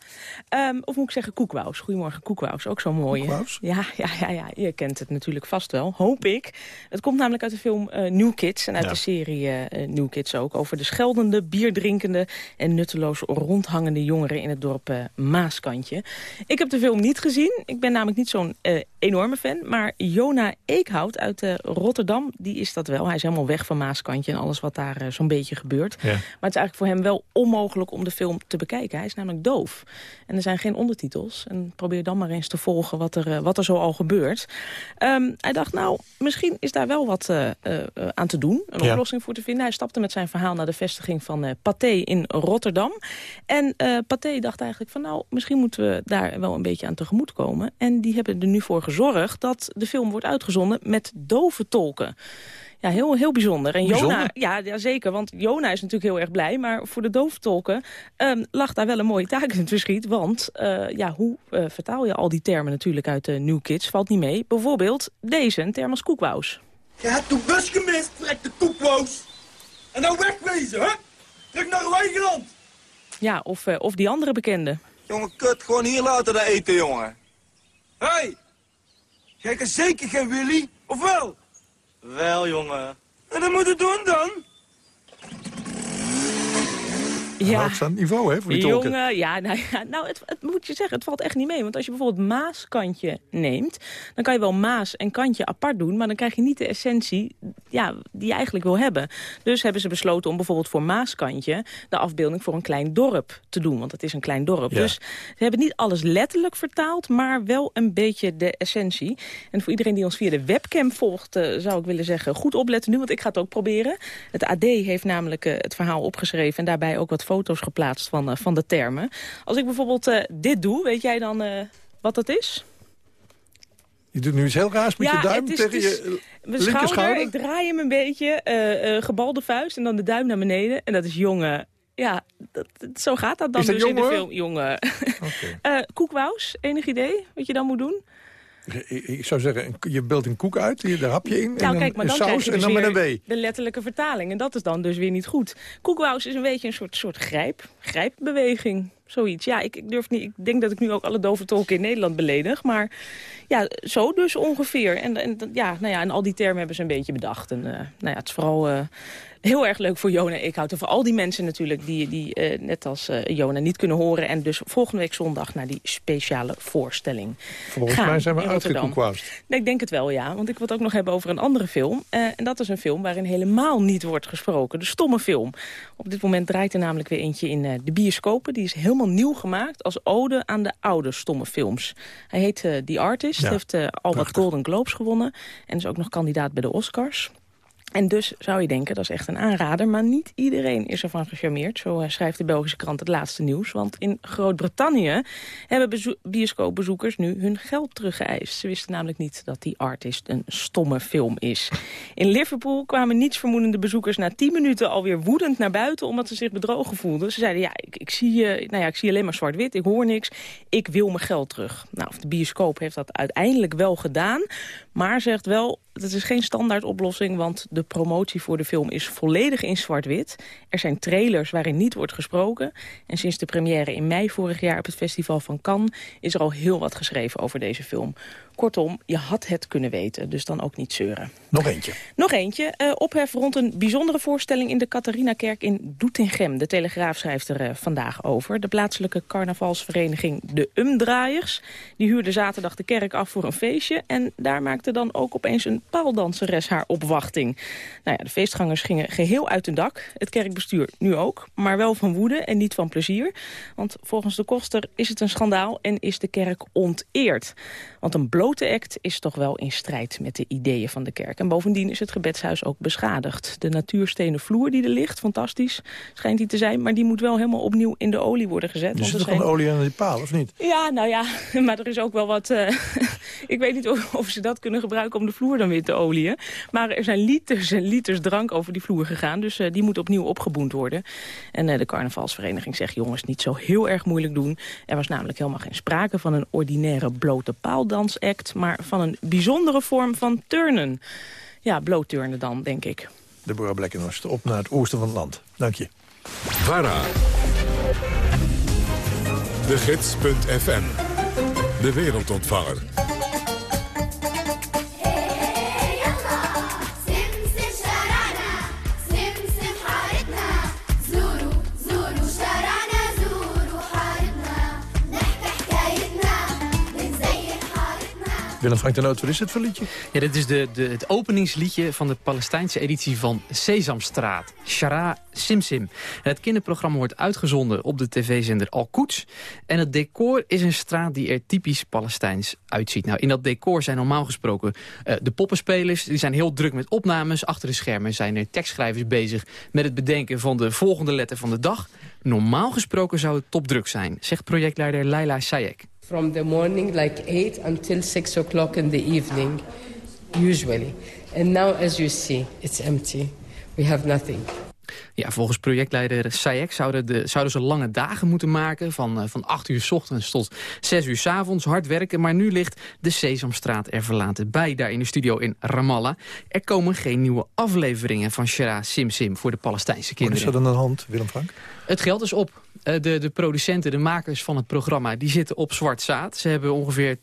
Um, of moet ik zeggen koekwous? Goedemorgen, koekwous. Ook zo mooi. Koekwous? Ja, ja, ja, ja, je kent het natuurlijk vast wel, hoop ik. Het komt namelijk uit de film uh, New Kids en uit ja. de serie uh, New Kids ook... over de scheldende, bierdrinkende en nutteloos rondhangende jongeren... in het dorp uh, Maaskantje. Ik heb de film niet gezien. Ik ben namelijk niet zo'n enorme fan. Maar Jona Eekhout uit Rotterdam, die is dat wel. Hij is helemaal weg van Maaskantje en alles wat daar zo'n beetje gebeurt... Maar het is eigenlijk voor hem wel onmogelijk om de film te bekijken. Hij is namelijk doof. En er zijn geen ondertitels. En probeer dan maar eens te volgen wat er, eh, wat er zo al gebeurt. Ehm, hij dacht, nou, misschien is daar wel wat eh, eh, aan te doen. Een Ja. oplossing voor te vinden. Hij stapte met zijn verhaal naar de vestiging van eh Pathé in Rotterdam. En eh Pathé dacht eigenlijk van, nou, misschien moeten we daar wel een beetje aan tegemoet komen. En die hebben er nu voor gezorgd dat de film wordt uitgezonden met dove tolken. Ja, heel, heel bijzonder. En Jona, Bijzonder? ja, ja, zeker, want Jona is natuurlijk heel erg blij. Maar voor de doofdolken ehm lag daar wel een mooie taak in het verschiet. Want eh, ja, hoe eh, vertaal je al die termen natuurlijk uit de New Kids? Valt niet mee. Bijvoorbeeld deze, een term als koekwous. Je hebt de bus gemist, vrek de koekwoos. En nou wegwezen, hè? Terug naar uw eigen land. Ja, of, eh, of die andere bekende. Jongen, kut, gewoon hier laten dat eten, jongen. Hé! Hey, jij kan zeker geen Willy, of wel? Wel, jongen. En dat moet het doen dan? Ja. Hoogstaand niveau, hè, voor die tolken. Jongen, ja, nou, ja, nou het, het moet je zeggen, het valt echt niet mee. Want als je bijvoorbeeld maaskantje neemt... dan kan je wel maas en kantje apart doen... maar dan krijg je niet de essentie ja, die je eigenlijk wil hebben. Dus hebben ze besloten om bijvoorbeeld voor maaskantje... de afbeelding voor een klein dorp te doen. Want het is een klein dorp. Ja. Dus ze hebben niet alles letterlijk vertaald... maar wel een beetje de essentie. En voor iedereen die ons via de webcam volgt... eh, zou ik willen zeggen, goed opletten nu, want ik ga het ook proberen. Het AD heeft namelijk eh, het verhaal opgeschreven... en daarbij ook wat foto's geplaatst van, eh, van de termen. Als ik bijvoorbeeld eh, dit doe, weet jij dan eh, wat dat is? Je doet nu iets heel raars met je duim is- tegen het is je mijn linker schouder, schouder. ik draai hem een beetje, eh, gebalde vuist en dan de duim naar beneden. En dat is jongen. Ja, dat, zo gaat dat dan Is dat dus in de film. Jongen. (laughs) Koekwous, enig idee wat je dan moet doen? Ik zou zeggen, je beeldt een koek uit, je- daar hap je in. en Nou, dan kijk, maar dan saus en dus dan met een W. de letterlijke vertaling. En dat is dan dus weer niet goed. Koekwous is een beetje een soort, soort grijp, grijpbeweging. Zoiets. Ja, ik, ik durf niet. Ik denk dat ik nu ook alle dove tolken in Nederland beledig. Maar ja, zo dus ongeveer. En, en, ja, nou ja, en al die termen hebben ze een beetje bedacht. En eh, nou ja, het is vooral eh, heel erg leuk voor Jona Eekhout. En voor al die mensen natuurlijk die, die eh, net als eh, Jona niet kunnen horen. En dus volgende week zondag naar die speciale voorstelling Volgens gaan mij zijn we uitgekoekwast. Nee, ik denk het wel, ja. Want ik wil het ook nog hebben over een andere film. Eh, en dat is een film waarin helemaal niet wordt gesproken. De stomme film. Op dit moment draait er namelijk weer eentje in de bioscopen. Die is helemaal nieuw gemaakt als ode aan de oude stomme films. Hij heet The Artist. Ja, heeft al wat Golden Globes gewonnen. En is ook nog kandidaat bij de Oscars. En dus zou je denken, dat is echt een aanrader. Maar niet iedereen is ervan gecharmeerd. Zo eh, schrijft de Belgische krant het laatste nieuws. Want in Groot-Brittannië hebben bezo- bioscoopbezoekers nu hun geld teruggeëist. Ze wisten namelijk niet dat die artist een stomme film is. In Liverpool kwamen nietsvermoedende bezoekers na 10 minuten alweer woedend naar buiten... omdat ze zich bedrogen voelden. Ze zeiden, ja, ik, ik, zie, eh, nou ja, ik zie alleen maar zwart-wit, ik hoor niks. Ik wil mijn geld terug. Nou, de bioscoop heeft dat uiteindelijk wel gedaan. Maar zegt wel, het is geen standaard oplossing... want de promotie voor de film is volledig in zwart-wit. Er zijn trailers waarin niet wordt gesproken. En sinds de première in mei vorig jaar op het Festival van Cannes... is er al heel wat geschreven over deze film. Kortom, je had het kunnen weten, dus dan ook niet zeuren. Nog eentje. Nog eentje. eh, ophef rond een bijzondere voorstelling in de Catharina-kerk in Doetinchem. De Telegraaf schrijft er eh, vandaag over. De plaatselijke carnavalsvereniging De Umdraaiers... die huurde zaterdag de kerk af voor een feestje... en daar maakte dan ook opeens een paaldanseres haar opwachting. Nou ja, de feestgangers gingen geheel uit hun dak. Het kerkbestuur nu ook, maar wel van woede en niet van plezier. Want volgens de koster is het een schandaal en is de kerk onteerd. Want een act is toch wel in strijd met de ideeën van de kerk. En bovendien is het gebedshuis ook beschadigd. De natuurstenen vloer die er ligt, fantastisch, schijnt die te zijn... maar die moet wel helemaal opnieuw in de olie worden gezet. Er zit er een zijn- olie aan die paal, of niet? ja, nou ja, (laughs) maar er is ook wel wat... eh, (laughs) ik weet niet of, of ze dat kunnen gebruiken om de vloer dan weer te olieën. Maar er zijn liters en liters drank over die vloer gegaan. Dus eh, die moet opnieuw opgeboend worden. En eh, de carnavalsvereniging zegt, jongens, niet zo heel erg moeilijk doen. Er was namelijk helemaal geen sprake van een ordinaire blote paaldansact... maar van een bijzondere vorm van turnen. Ja, blootturnen dan, denk ik. Deborah Blekkenhorst, op naar het oosten van het land. Dank je. VARA. De Gids.fm. De wereldontvanger. Willem-Frank de Noot, wat is het voor liedje? Ja, dit is de, de, het openingsliedje van de Palestijnse editie van Sesamstraat. Shara Simsim. Het kinderprogramma wordt uitgezonden op de tv-zender Al Quds. En het decor is een straat die er typisch Palestijns uitziet. Nou, in dat decor zijn normaal gesproken eh, de poppenspelers. Die zijn heel druk met opnames. Achter de schermen zijn er tekstschrijvers bezig met het bedenken van de volgende letter van de dag. Normaal gesproken zou het topdruk zijn, zegt projectleider Leila Sayek. From the morning, like 8 until 6 o'clock in the evening, usually. And now, as you see, it's empty. We have nothing. Ja, volgens projectleider Sayek zouden, de, zouden ze lange dagen moeten maken... van, eh, van 8 uur s ochtends tot 6 uur s avonds, hard werken. Maar nu ligt de Sesamstraat er verlaten bij, daar in de studio in Ramallah. Er komen geen nieuwe afleveringen van Shara Sim Sim voor de Palestijnse Wat kinderen. is er dan aan de hand, Willem Frank? Het geld is op. Eh, De, de producenten, de makers van het programma, die zitten op zwart zaad. Ze hebben ongeveer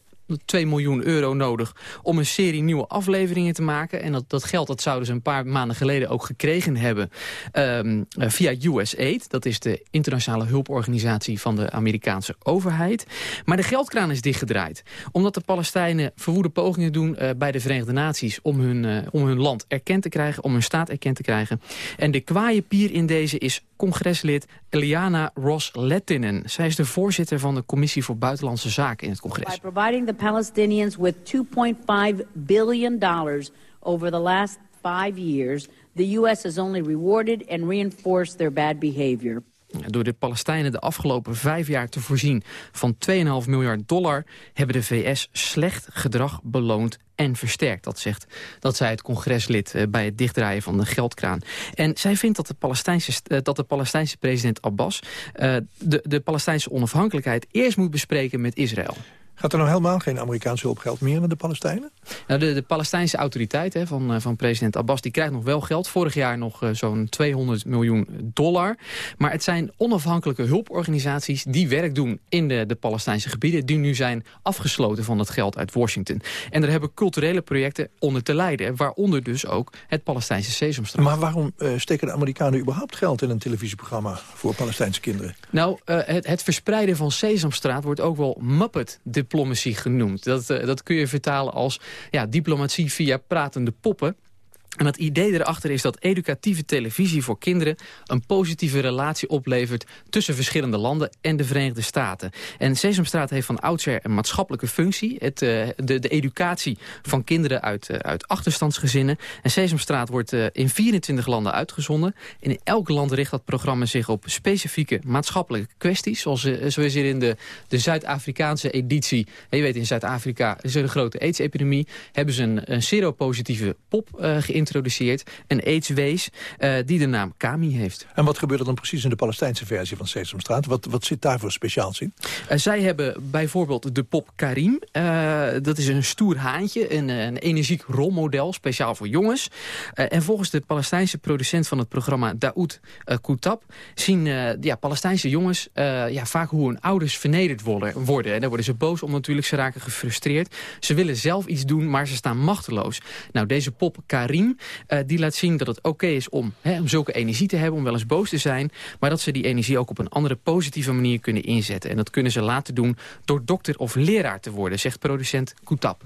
2 miljoen euro nodig om een serie nieuwe afleveringen te maken. En dat, dat geld dat zouden ze een paar maanden geleden ook gekregen hebben ehm, eh, via USAID. Dat is de internationale hulporganisatie van de Amerikaanse overheid. Maar de geldkraan is dichtgedraaid. Omdat de Palestijnen verwoede pogingen doen eh, bij de Verenigde Naties... Om hun, om hun land erkend te krijgen, om hun staat erkend te krijgen. En de kwaaie pier in deze is congreslid Eliana Ross Lettinen. Zij is de voorzitter van de Commissie voor Buitenlandse Zaken in het congres. by providing the Palestinians with $2.5 billion dollars over the last five years, the U.S. has only rewarded and reinforced their bad behavior. Door de Palestijnen de afgelopen vijf jaar te voorzien van 2,5 miljard dollar... hebben de VS slecht gedrag beloond en versterkt. Dat zegt dat zij het congreslid eh, bij het dichtdraaien van de geldkraan. En zij vindt dat de Palestijnse, st- eh, dat de Palestijnse president Abbas... eh, de, de Palestijnse onafhankelijkheid eerst moet bespreken met Israël. Gaat er nou helemaal geen Amerikaans hulpgeld meer naar de Palestijnen? Nou, de, de Palestijnse autoriteit hè, van, eh, van president Abbas... die krijgt nog wel geld. Vorig jaar nog eh, zo'n 200 miljoen dollar. Maar het zijn onafhankelijke hulporganisaties... die werk doen in de, de Palestijnse gebieden... die nu zijn afgesloten van dat geld uit Washington. En daar hebben culturele projecten onder te lijden. Waaronder dus ook het Palestijnse Sesamstraat. Maar waarom eh, steken de Amerikanen überhaupt geld in een televisieprogramma voor Palestijnse kinderen? Nou, het, het verspreiden van Sesamstraat wordt ook wel Muppet diplomacy genoemd. Dat, eh, dat kun je vertalen als ja, diplomatie via pratende poppen. En het idee erachter is dat educatieve televisie voor kinderen... een positieve relatie oplevert tussen verschillende landen en de Verenigde Staten. En Sesamstraat heeft van oudsher een maatschappelijke functie. Het, eh, de, de educatie van kinderen uit, eh, uit achterstandsgezinnen. En Sesamstraat wordt eh, in 24 landen uitgezonden. En in elk land richt dat programma zich op specifieke maatschappelijke kwesties. Zoals, zoals hier in de, de Zuid-Afrikaanse editie. En je weet, in Zuid-Afrika is er een grote AIDS-epidemie. Hebben ze een, een seropositieve pop eh, geïntroduceerd. Een AIDS-wees eh, die de naam Kami heeft. En wat gebeurt er dan precies in de Palestijnse versie van Sesamstraat? Wat, wat zit daar voor speciaals in? Eh, zij hebben bijvoorbeeld de pop Karim. Eh, dat is een stoer haantje, een, een energiek rolmodel, speciaal voor jongens. En volgens de Palestijnse producent van het programma Daoud uh, Koutab... zien ja, Palestijnse jongens ja, vaak hoe hun ouders vernederd worden, worden. En daar worden ze boos om natuurlijk, ze raken gefrustreerd. Ze willen zelf iets doen, maar ze staan machteloos. Nou, deze pop Karim, eh, die laat zien dat het oké is om, hè, om zulke energie te hebben... om wel eens boos te zijn, maar dat ze die energie ook op een andere positieve manier kunnen inzetten. En dat kunnen ze laten doen door dokter of leraar te worden, zegt producent Koutab.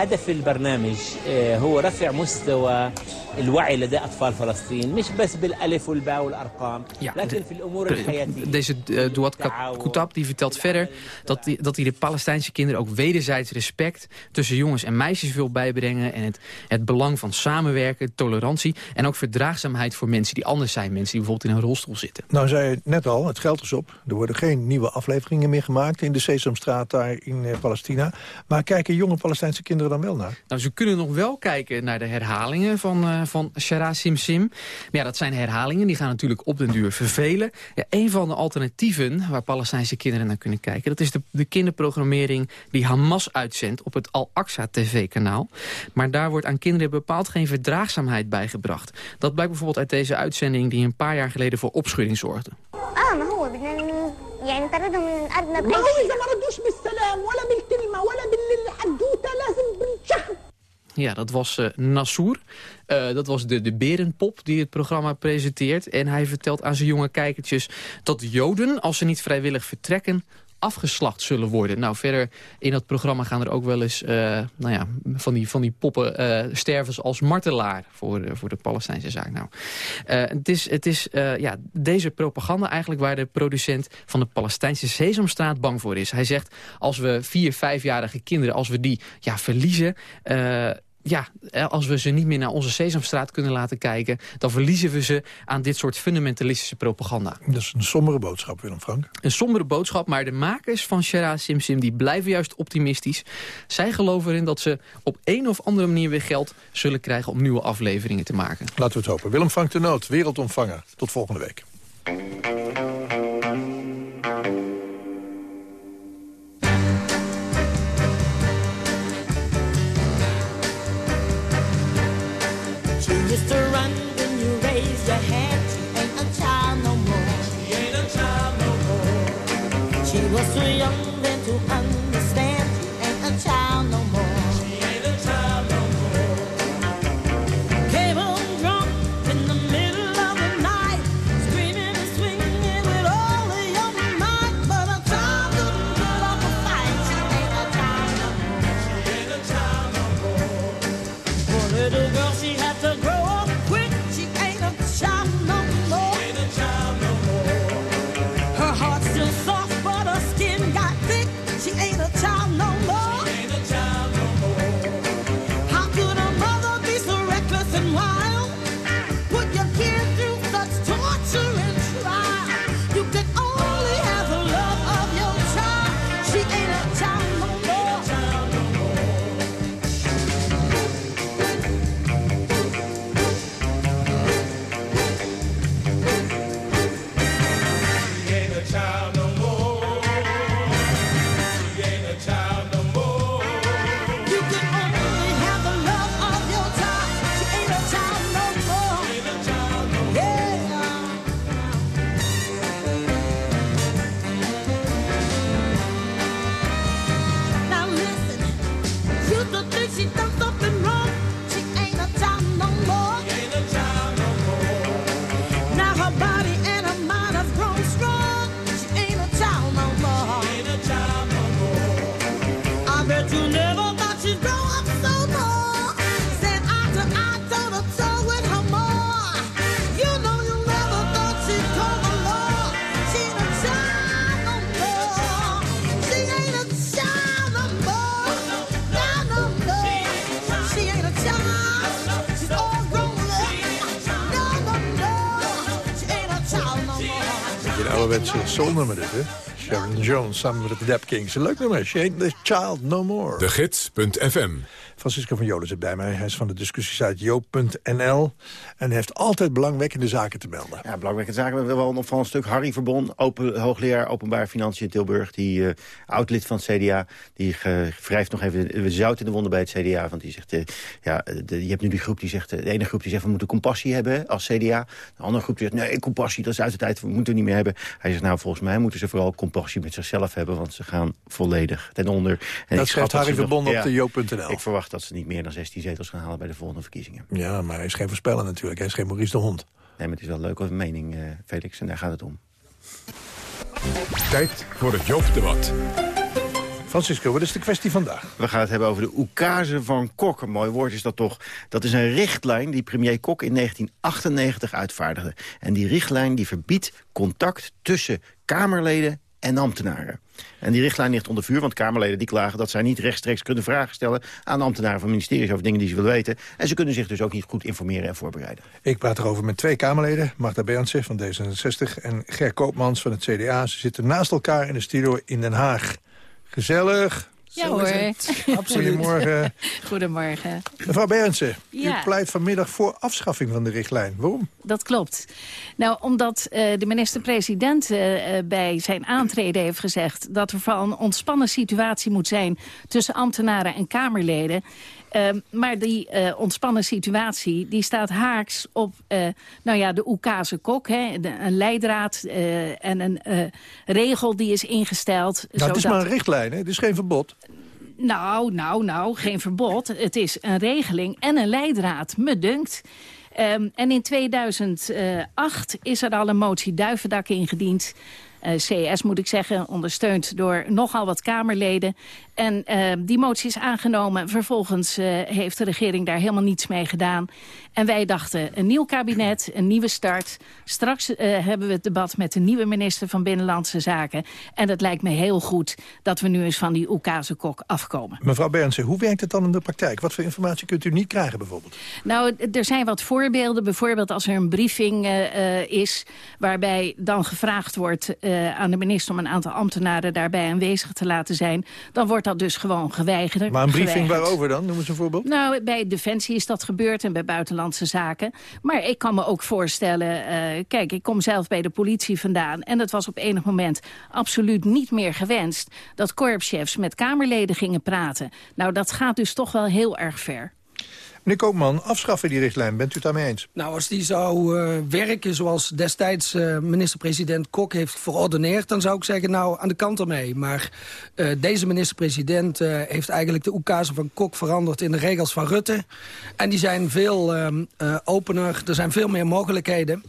هدف البرنامج آه، هو رفع مستوى الوعي لدى أطفال فلسطين مش بس بالألف والباء والأرقام لكن في الأمور الحياتية Deze uh, Douad Koutab die vertelt verder dat hij dat hij de Palestijnse kinderen ook wederzijds respect tussen jongens en meisjes wil bijbrengen. En het, het belang van samenwerken, tolerantie en ook verdraagzaamheid voor mensen die anders zijn. Mensen die bijvoorbeeld in een rolstoel zitten. Nou zei je net al, het geld is op. Er worden geen nieuwe afleveringen meer gemaakt in de Sesamstraat daar in eh, Palestina. Maar kijken jonge Palestijnse kinderen dan naar? Nou, ze kunnen nog wel kijken naar de herhalingen van, eh, van Shara Sim Sim. Maar ja, dat zijn herhalingen, die gaan natuurlijk op den duur vervelen. Ja, een van de alternatieven waar Palestijnse kinderen naar kunnen kijken... dat is de, de kinderprogrammering die Hamas uitzendt op het Al-Aqsa TV-kanaal. Maar daar wordt aan kinderen bepaald geen verdraagzaamheid bijgebracht. Dat blijkt bijvoorbeeld uit deze uitzending die een paar jaar geleden voor opschudding zorgde. Ah, maar? بدنا يعني نطردهم من ارضنا ما هو اذا ما ردوش بالسلام ولا بالكلمه ولا بالحدوته لازم بنشخ Ja, dat was uh, Nassour. Uh, dat was de, de berenpop die het programma presenteert. En hij vertelt aan zijn jonge kijkertjes dat Joden, als ze niet vrijwillig vertrekken, afgeslacht zullen worden. Nou, verder in dat programma gaan er ook wel eens eh, nou ja, van, die, van die poppen uh, sterven als martelaar voor, voor de Palestijnse zaak. Nou, het is, het is ja, deze propaganda eigenlijk waar de producent van de Palestijnse Sesamstraat bang voor is. Hij zegt, als we vier, vijfjarige kinderen, als we die ja, verliezen ja, als we ze niet meer naar onze Sesamstraat kunnen laten kijken... dan verliezen we ze aan dit soort fundamentalistische propaganda. Dat is een sombere boodschap, Willem Frank. Een sombere boodschap, maar de makers van Shara Simsim... die blijven juist optimistisch. Zij geloven erin dat ze op een of andere manier weer geld zullen krijgen... om nieuwe afleveringen te maken. Laten we het hopen. Willem Frank de Noot, wereldontvanger. Tot volgende week. Soulnummer dit, hè? Sharon Jones samen met de Dap Kings. Leuk nummer. She ain't the child no more. De Gids.fm. Francisco van Jolen zit bij mij. Hij is van de discussiesite joop.nl. En heeft altijd belangwekkende zaken te melden. Ja, belangrijke zaken. We hebben wel nog van een stuk. Harry Verbon, open, hoogleraar openbaar financiën in Tilburg. Die eh oud-lid van het CDA. Die ge- wrijft nog even zout in de wonden bij het CDA. Want die zegt, eh, ja, de, je hebt nu die groep die zegt... de ene groep die zegt, we moeten compassie hebben als CDA. De andere groep die zegt, nee, compassie, dat is uit de tijd. We moeten het niet meer hebben. Hij zegt, nou, volgens mij moeten ze vooral compassie met zichzelf hebben. Want ze gaan volledig ten onder. En Dat schrijft Harry nog- Verbon op ja, de joop.nl. Ik verwacht dat ze niet meer dan 16 zetels gaan halen bij de volgende verkiezingen. Ja, maar hij is geen voorspeller natuurlijk. Hij is geen Maurice de Hond. Nee, maar het is wel leuk over mening, eh, Felix. En daar gaat het om. Tijd voor het Joop-debat. Francisco, wat is de kwestie vandaag? We gaan het hebben over de oekase van Kok. Een mooi woord is dat toch. Dat is een richtlijn die premier Kok in 1998 uitvaardigde. En die richtlijn die verbiedt contact tussen Kamerleden en ambtenaren. En die richtlijn ligt onder vuur, want Kamerleden die klagen... dat zij niet rechtstreeks kunnen vragen stellen aan ambtenaren van ministeries... over dingen die ze willen weten. En ze kunnen zich dus ook niet goed informeren en voorbereiden. Ik praat erover met twee Kamerleden. Marta Berndsen van D66 en Ger Koopmans van het CDA. Ze zitten naast elkaar in de studio in Den Haag. Gezellig. Ja Zo hoor. het. (laughs) Goedemorgen. (laughs) Goedemorgen. Mevrouw Berndsen, Ja. u pleit vanmiddag voor afschaffing van de richtlijn. Waarom? Dat klopt. Nou, omdat eh, de minister-president eh, eh, bij zijn aantreden heeft gezegd... dat er vooral een ontspannen situatie moet zijn tussen ambtenaren en Kamerleden. Ehm, maar die eh, ontspannen situatie die staat haaks op eh, nou ja, de oekase kok. Hè, de- een leidraad eh, en een regel die is ingesteld. Nou, het is maar een richtlijn, hè? het is geen verbod. Nou, nou, nou, geen verbod. Het is een regeling en een leidraad, me dunkt. Ehm, en in 2008 is er al een motie Duivendak ingediend... Eh, CS moet ik zeggen, ondersteund door nogal wat Kamerleden. En eh, die motie is aangenomen. Vervolgens eh, heeft de regering daar helemaal niets mee gedaan. En wij dachten, een nieuw kabinet, een nieuwe start. Straks hebben we het debat met de nieuwe minister van Binnenlandse Zaken. En het lijkt me heel goed dat we nu eens van die kok afkomen. Mevrouw Berndsen, hoe werkt het dan in de praktijk? Wat voor informatie kunt u niet krijgen bijvoorbeeld? Nou, er zijn wat voorbeelden. Bijvoorbeeld als er een briefing is... waarbij dan gevraagd wordt eh, aan de minister... om een aantal ambtenaren daarbij aanwezig te laten zijn... dan wordt dat dus gewoon geweigerd. Maar een briefing geweigerd. waarover dan? Noem eens een voorbeeld. Nou, bij Defensie is dat gebeurd en bij Buitenlandse Zaken. Maar ik kan me ook voorstellen... eh, kijk, ik kom zelf bij de politie vandaan... en het was op enig moment absoluut niet meer gewenst... dat korpschefs met Kamerleden gingen praten. Nou, dat gaat dus toch wel heel erg ver. Meneer Koopman, afschaffen die richtlijn. Bent u het daarmee eens? Nou, als die zou eh, werken zoals destijds eh, minister-president Kok heeft verordeneerd... dan zou ik zeggen, nou, aan de kant ermee. Maar eh, deze minister-president heeft eigenlijk de oekazen van Kok veranderd... in de regels van Rutte. En die zijn veel ehm, eh, opener, er zijn veel meer mogelijkheden.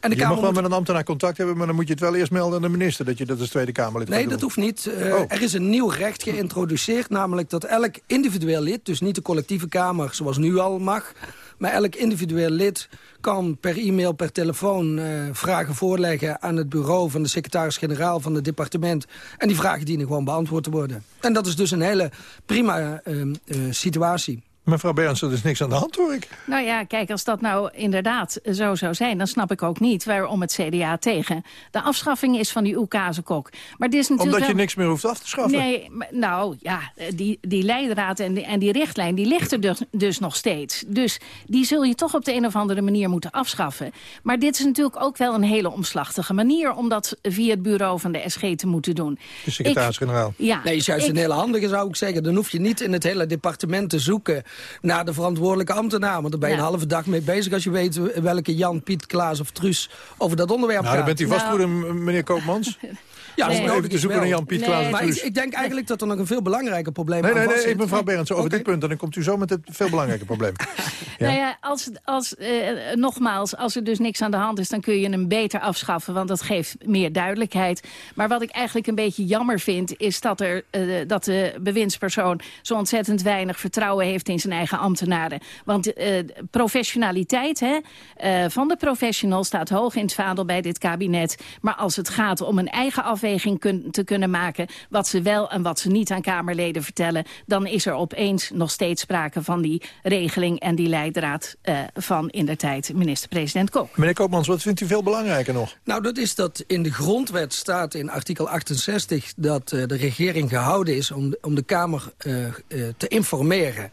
En de je Kamer mag wel moet- met een ambtenaar contact hebben... maar dan moet je het wel eerst melden aan de minister... dat je dat als Tweede Kamerlid Nee, dat doen. hoeft niet. Eh, Oh. Er is een nieuw recht geïntroduceerd, namelijk dat elk individueel lid... dus niet de collectieve kamer zoals nu al mag... maar elk individueel lid kan per e-mail, per telefoon... eh, vragen voorleggen aan het bureau van de secretaris-generaal van het departement. En die vragen dienen gewoon beantwoord te worden. En dat is dus een hele prima eh, situatie. Mevrouw Berndsen, er is niks aan de hand, hoor ik. Nou ja, kijk, als dat nou inderdaad zo zou zijn... dan snap ik ook niet waarom het CDA tegen de afschaffing is van die oekazenkok. Maar dit is natuurlijk Omdat je wel- niks meer hoeft af te schaffen. Nee, maar- nou ja, die, die leidraad en die, en die richtlijn, die ligt er dus, dus nog steeds. Dus die zul je toch op de een of andere manier moeten afschaffen. Maar dit is natuurlijk ook wel een hele omslachtige manier... om dat via het bureau van de SG te moeten doen. De secretaris-generaal. Ja, nee, is juist ik- een hele handige zou ik zeggen. Dan hoef je niet in het hele departement te zoeken naar de verantwoordelijke ambtenaar. Want daar ben je Ja. een halve dag mee bezig als je weet welke Jan, Piet, Klaas of Truus over dat onderwerp Nou, dan gaat. bent u vastgoed, meneer Koopmans. (laughs) Ja, even nodig te zoeken naar Jan, Piet, Klaas en Maar ik, ik denk eigenlijk dat er nog een veel belangrijker probleem Nee, aan nee, nee, mevrouw Berendsen, over dit punt. En dan komt u zo met het veel belangrijke probleem. (laughs) Ja. Nou ja, als, als, eh, nogmaals, als er dus niks aan de hand is... dan kun je hem beter afschaffen, want dat geeft meer duidelijkheid. Maar wat ik eigenlijk een beetje jammer vind... is dat, er, eh, dat de bewindspersoon zo ontzettend weinig vertrouwen heeft... in zijn eigen ambtenaren. Want eh, professionaliteit hè, eh, van de professional staat hoog in het vaandel bij dit kabinet. Maar als het gaat om een eigen afweging kun- te kunnen maken... wat ze wel en wat ze niet aan Kamerleden vertellen... dan is er opeens nog steeds sprake van die regeling en die leidraad eh, van in der tijd minister-president Kok. Meneer Koopmans, wat vindt u veel belangrijker nog? Nou, dat is dat in de grondwet staat in artikel 68... dat eh, de regering gehouden is om, de- om de Kamer eh, eh, te informeren.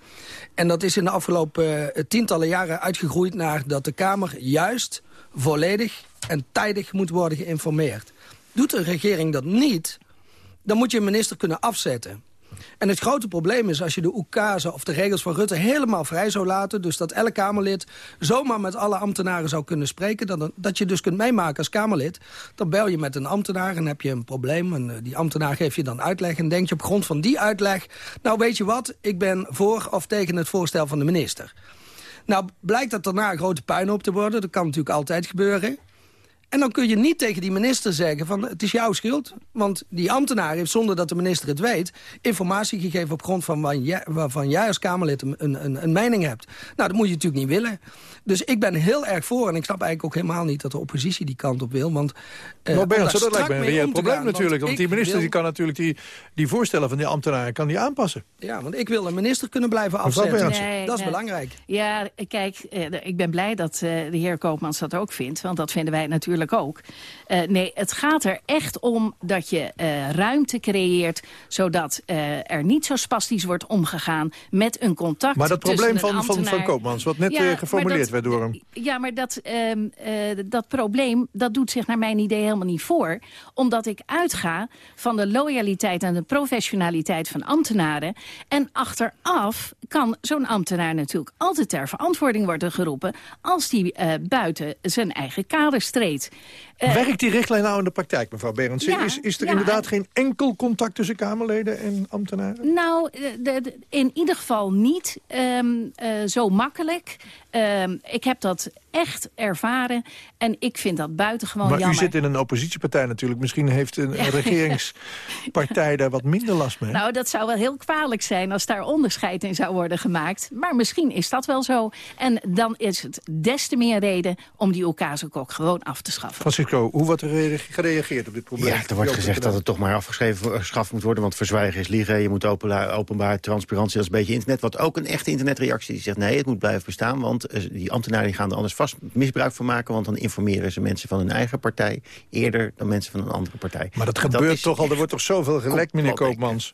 En dat is in de afgelopen tientallen jaren uitgegroeid naar... dat de Kamer juist, volledig en tijdig moet worden geïnformeerd. Doet de regering dat niet, dan moet je een minister kunnen afzetten. En het grote probleem is als je de oekazen of de regels van Rutte helemaal vrij zou laten... dus dat elk Kamerlid zomaar met alle ambtenaren zou kunnen spreken... Dat, dat je dus kunt meemaken als Kamerlid. Dan bel je met een ambtenaar en heb je een probleem. En eh, die ambtenaar geeft je dan uitleg en denk je op grond van die uitleg... nou weet je wat, ik ben voor of tegen het voorstel van de minister. Nou blijkt dat daarna een grote puinhoop te worden. Dat kan natuurlijk altijd gebeuren. En dan kun je niet tegen die minister zeggen van het is jouw schuld. Want die ambtenaar heeft zonder dat de minister het weet... informatie gegeven op grond van waarvan jij als Kamerlid een, een, een mening hebt. Nou, dat moet je natuurlijk niet willen. Dus ik ben heel erg voor en ik snap eigenlijk ook helemaal niet... dat de oppositie die kant op wil. Want, eh, Nou, daar dat lijkt me een reëel probleem gaan, natuurlijk. Want die minister wil- die kan natuurlijk die, die voorstellen van die ambtenaren kan die aanpassen. Ja, want ik wil een minister kunnen blijven afzetten. Dat is nee. belangrijk. Ja, kijk, eh, ik ben blij dat eh, de heer Koopmans dat ook vindt. Want dat vinden wij natuurlijk ook. Eh, nee, het gaat er echt om dat je eh, ruimte creëert... zodat eh, er niet zo spastisch wordt omgegaan met een contact Maar dat probleem van, van, van Koopmans, wat net Ja, geformuleerd dat- werd door hem. Ja, maar dat, ehm, eh, dat probleem dat doet zich naar mijn idee helemaal niet voor. Omdat ik uitga van de loyaliteit en de professionaliteit van ambtenaren. En achteraf kan zo'n ambtenaar natuurlijk altijd ter verantwoording worden geroepen... als die buiten zijn eigen kader streed. Eh, Werkt die richtlijn nou in de praktijk, mevrouw Berendsen? Ja, is, is er ja. inderdaad geen enkel contact tussen Kamerleden en ambtenaren? Nou, de- in ieder geval niet ehm, eh, zo makkelijk. Ehm, ik heb dat echt ervaren en ik vind dat buitengewoon maar jammer. u zit in een oppositiepartij natuurlijk. Misschien heeft een, een (laughs) regeringspartij daar wat minder last mee. Nou, dat zou wel heel kwalijk zijn als daar onderscheid in zou worden gemaakt. Maar misschien is dat wel zo. En dan is het des te meer reden om die Okazekok gewoon af te schaffen. Francisco, hoe wordt er rea- gereageerd op dit probleem? Ja, er wordt gezegd dat het toch maar afgeschreven geschaft moet worden... want verzwijgen is liegen, je moet openbaar, transparantie... dat is een beetje internet. Wat ook een echte internetreactie die zegt... nee, het moet blijven bestaan, want eh, die ambtenaren die gaan er anders vast misbruik van maken... want dan informeren ze mensen van hun eigen partij... eerder dan mensen van een andere partij. Maar dat gebeurt toch al, er wordt toch zoveel gelekt, meneer Koopmans?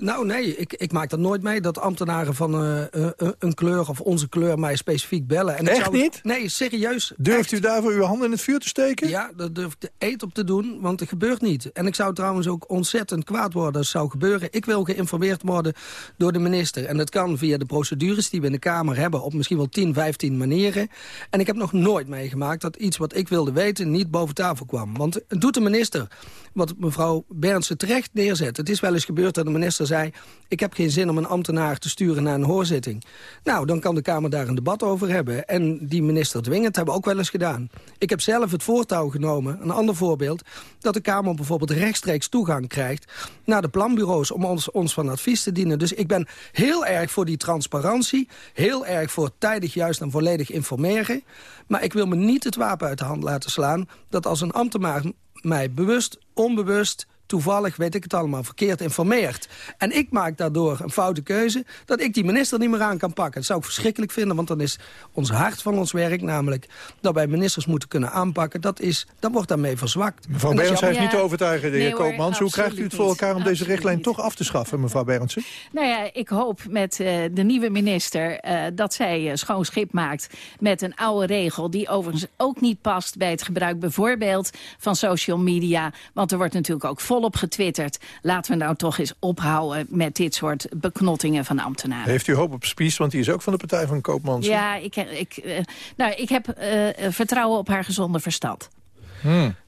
Nou nee, ik, ik maak dat nooit mee dat ambtenaren van eh, eh, eh, een kleur of onze kleur mij specifiek bellen. En Echt zou- niet? Nee, serieus. Durft u daarvoor uw handen in het vuur te steken? Ja, daar durf ik de eet op te doen, want het gebeurt niet. En ik zou trouwens ook ontzettend kwaad worden als het zou gebeuren. Ik wil geïnformeerd worden door de minister. En dat kan via de procedures die we in de Kamer hebben... op misschien wel 10, 15 manieren. En ik heb nog nooit meegemaakt dat iets wat ik wilde weten... niet boven tafel kwam. Want het doet de minister wat mevrouw Berndsen terecht neerzet. Het is wel eens gebeurd dat de minister zei... ik heb geen zin om een ambtenaar te sturen naar een hoorzitting. Nou, dan kan de Kamer daar een debat over hebben. En die minister dwingen, dat hebben ook wel eens gedaan. Ik heb zelf het voortouw genomen, een ander voorbeeld... dat de Kamer bijvoorbeeld rechtstreeks toegang krijgt... naar de planbureaus om ons, ons van advies te dienen. Dus ik ben heel erg voor die transparantie... heel erg voor tijdig juist en volledig informeren. Maar ik wil me niet het wapen uit de hand laten slaan... dat als een ambtenaar mij bewust, onbewust toevallig, weet ik het allemaal, verkeerd informeert. En ik maak daardoor een foute keuze... dat ik die minister niet meer aan kan pakken. Dat zou ik verschrikkelijk vinden, want dan is ons hart van ons werk... namelijk dat wij ministers moeten kunnen aanpakken... dat, is, dat wordt daarmee verzwakt. Mevrouw is Berendsen heeft niet te overtuigen, de heer Nee hoor, Koopmans. Hoe krijgt u het voor elkaar om deze richtlijn niet. toch af te schaffen, mevrouw Berendsen? Nou ja, ik hoop met eh, de nieuwe minister eh, dat zij eh, schoon schip maakt met een oude regel die overigens ook niet past bij het gebruik bijvoorbeeld van social media. Want er wordt natuurlijk ook volop getwitterd. Laten we nou toch eens ophouden met dit soort beknottingen van ambtenaren. Heeft u hoop op Spies, want die is ook van de partij van Koopmans. Ja, ik, ik, eh, nou, ik heb eh, eh, vertrouwen op haar gezonde verstand.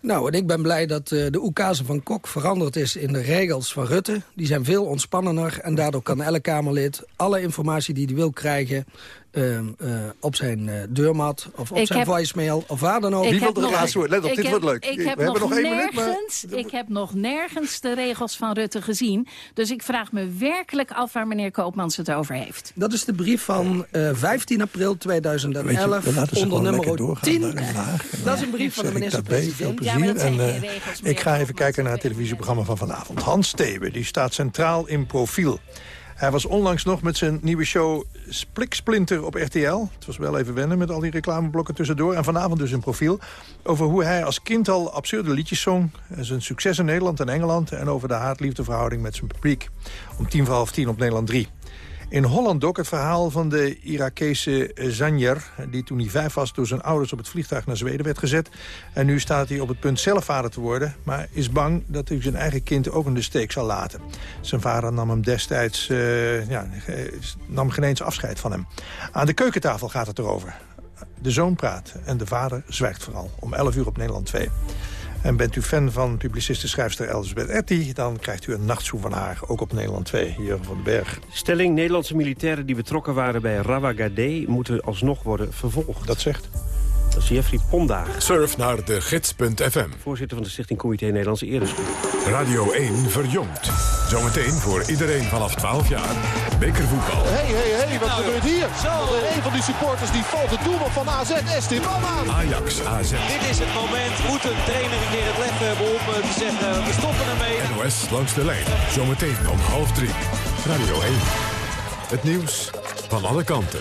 Nou, en ik ben blij dat eh, de oekase van Kok veranderd is in de regels van Rutte. Die zijn veel ontspannender en daardoor kan elk Kamerlid alle informatie die hij wil krijgen... eh, eh, op zijn eh, deurmat of op Ik zijn heb- voicemail of waar dan ook. Ik Wie wil heb er het nog- laatste woord? Let op, dit heb- wordt leuk. Ik We heb, hebben nog, nog één minuut, maar- nergens, ik heb nog nergens de regels van Rutte gezien. Dus ik vraag me werkelijk af waar meneer Koopmans het over heeft. Dat is de brief van eh, 15 april 2011 Weet je, we laten ze onder nummer doorgaan 10. naar Den Haag. Dat is een brief van de minister-president. plezier. Ja, en, eh, ik ga even kijken naar het televisieprogramma van vanavond. Hans Steebe, die staat centraal in profiel. Hij was onlangs nog met zijn nieuwe show Spliksplinter op RTL. Het was wel even wennen met al die reclameblokken tussendoor. En vanavond dus in profiel. Over hoe hij als kind al absurde liedjes zong. Zijn succes in Nederland en Engeland. En over de haat-liefdeverhouding met zijn publiek. Om tien voor half tien op Nederland 3. In Holland ook het verhaal van de Irakese Zanjer... die toen hij vijf was door zijn ouders op het vliegtuig naar Zweden werd gezet. En nu staat hij op het punt zelf vader te worden... maar is bang dat hij zijn eigen kind ook in de steek zal laten. Zijn vader nam hem destijds eh, ja, eh, nam geen eens afscheid van hem. Aan de keukentafel gaat het erover. De zoon praat en de vader zwijgt vooral. Om 11 uur op Nederland 2. En bent u fan van publiciste schrijfster Elsbeth Etty... dan krijgt u een nachtzoen van haar, ook op Nederland 2. Jurgen van den Berg. Stelling, Nederlandse militairen die betrokken waren bij Rawagade... moeten alsnog worden vervolgd. Dat zegt? Dat is Jeffrey Pondaag. Surf naar de gids.fm. Voorzitter van de Stichting Comité Nederlandse Eerder. Radio 1 verjongt. Zometeen voor iedereen vanaf 12 jaar. Bekervoetbal. Hé, hé, wat gebeurt hier? Zo. Een van die supporters die valt het doelman van AZ, aan. Ajax AZ. Dit is het moment. Moet een trainer een keer het lef hebben om eh, te zeggen, we stoppen ermee. NOS langs de lijn. Zometeen om half drie. Radio 1. Het nieuws van alle kanten.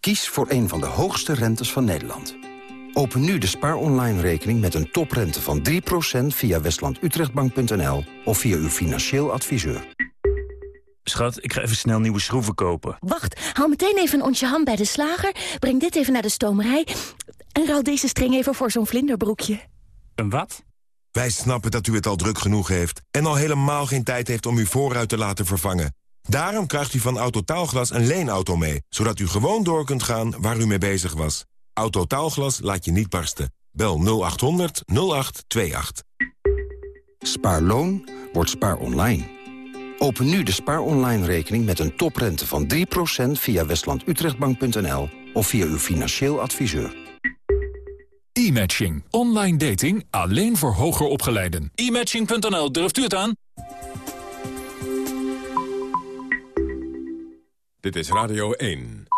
Kies voor een van de hoogste rentes van Nederland. Open nu de Spaar Online rekening met een toprente van 3% via westlandutrechtbank.nl of via uw financieel adviseur. Schat, ik ga even snel nieuwe schroeven kopen. Wacht, haal meteen even een onsje ham bij de slager. Breng dit even naar de stomerij. En ruil deze string even voor zo'n vlinderbroekje. Een wat? Wij snappen dat u het al druk genoeg heeft... en al helemaal geen tijd heeft om uw voorruit te laten vervangen. Daarom krijgt u van Autotaalglas een leenauto mee... zodat u gewoon door kunt gaan waar u mee bezig was. Autotaalglas laat je niet barsten. Bel 0800 0828. Spaarloon wordt spaar online. Open nu de Spaar Online rekening met een toprente van 3% via westlandutrechtbank.nl of via uw financieel adviseur. E-matching. Online dating alleen voor hoger opgeleiden. E-matching.nl, durft u het aan? Dit is Radio 1.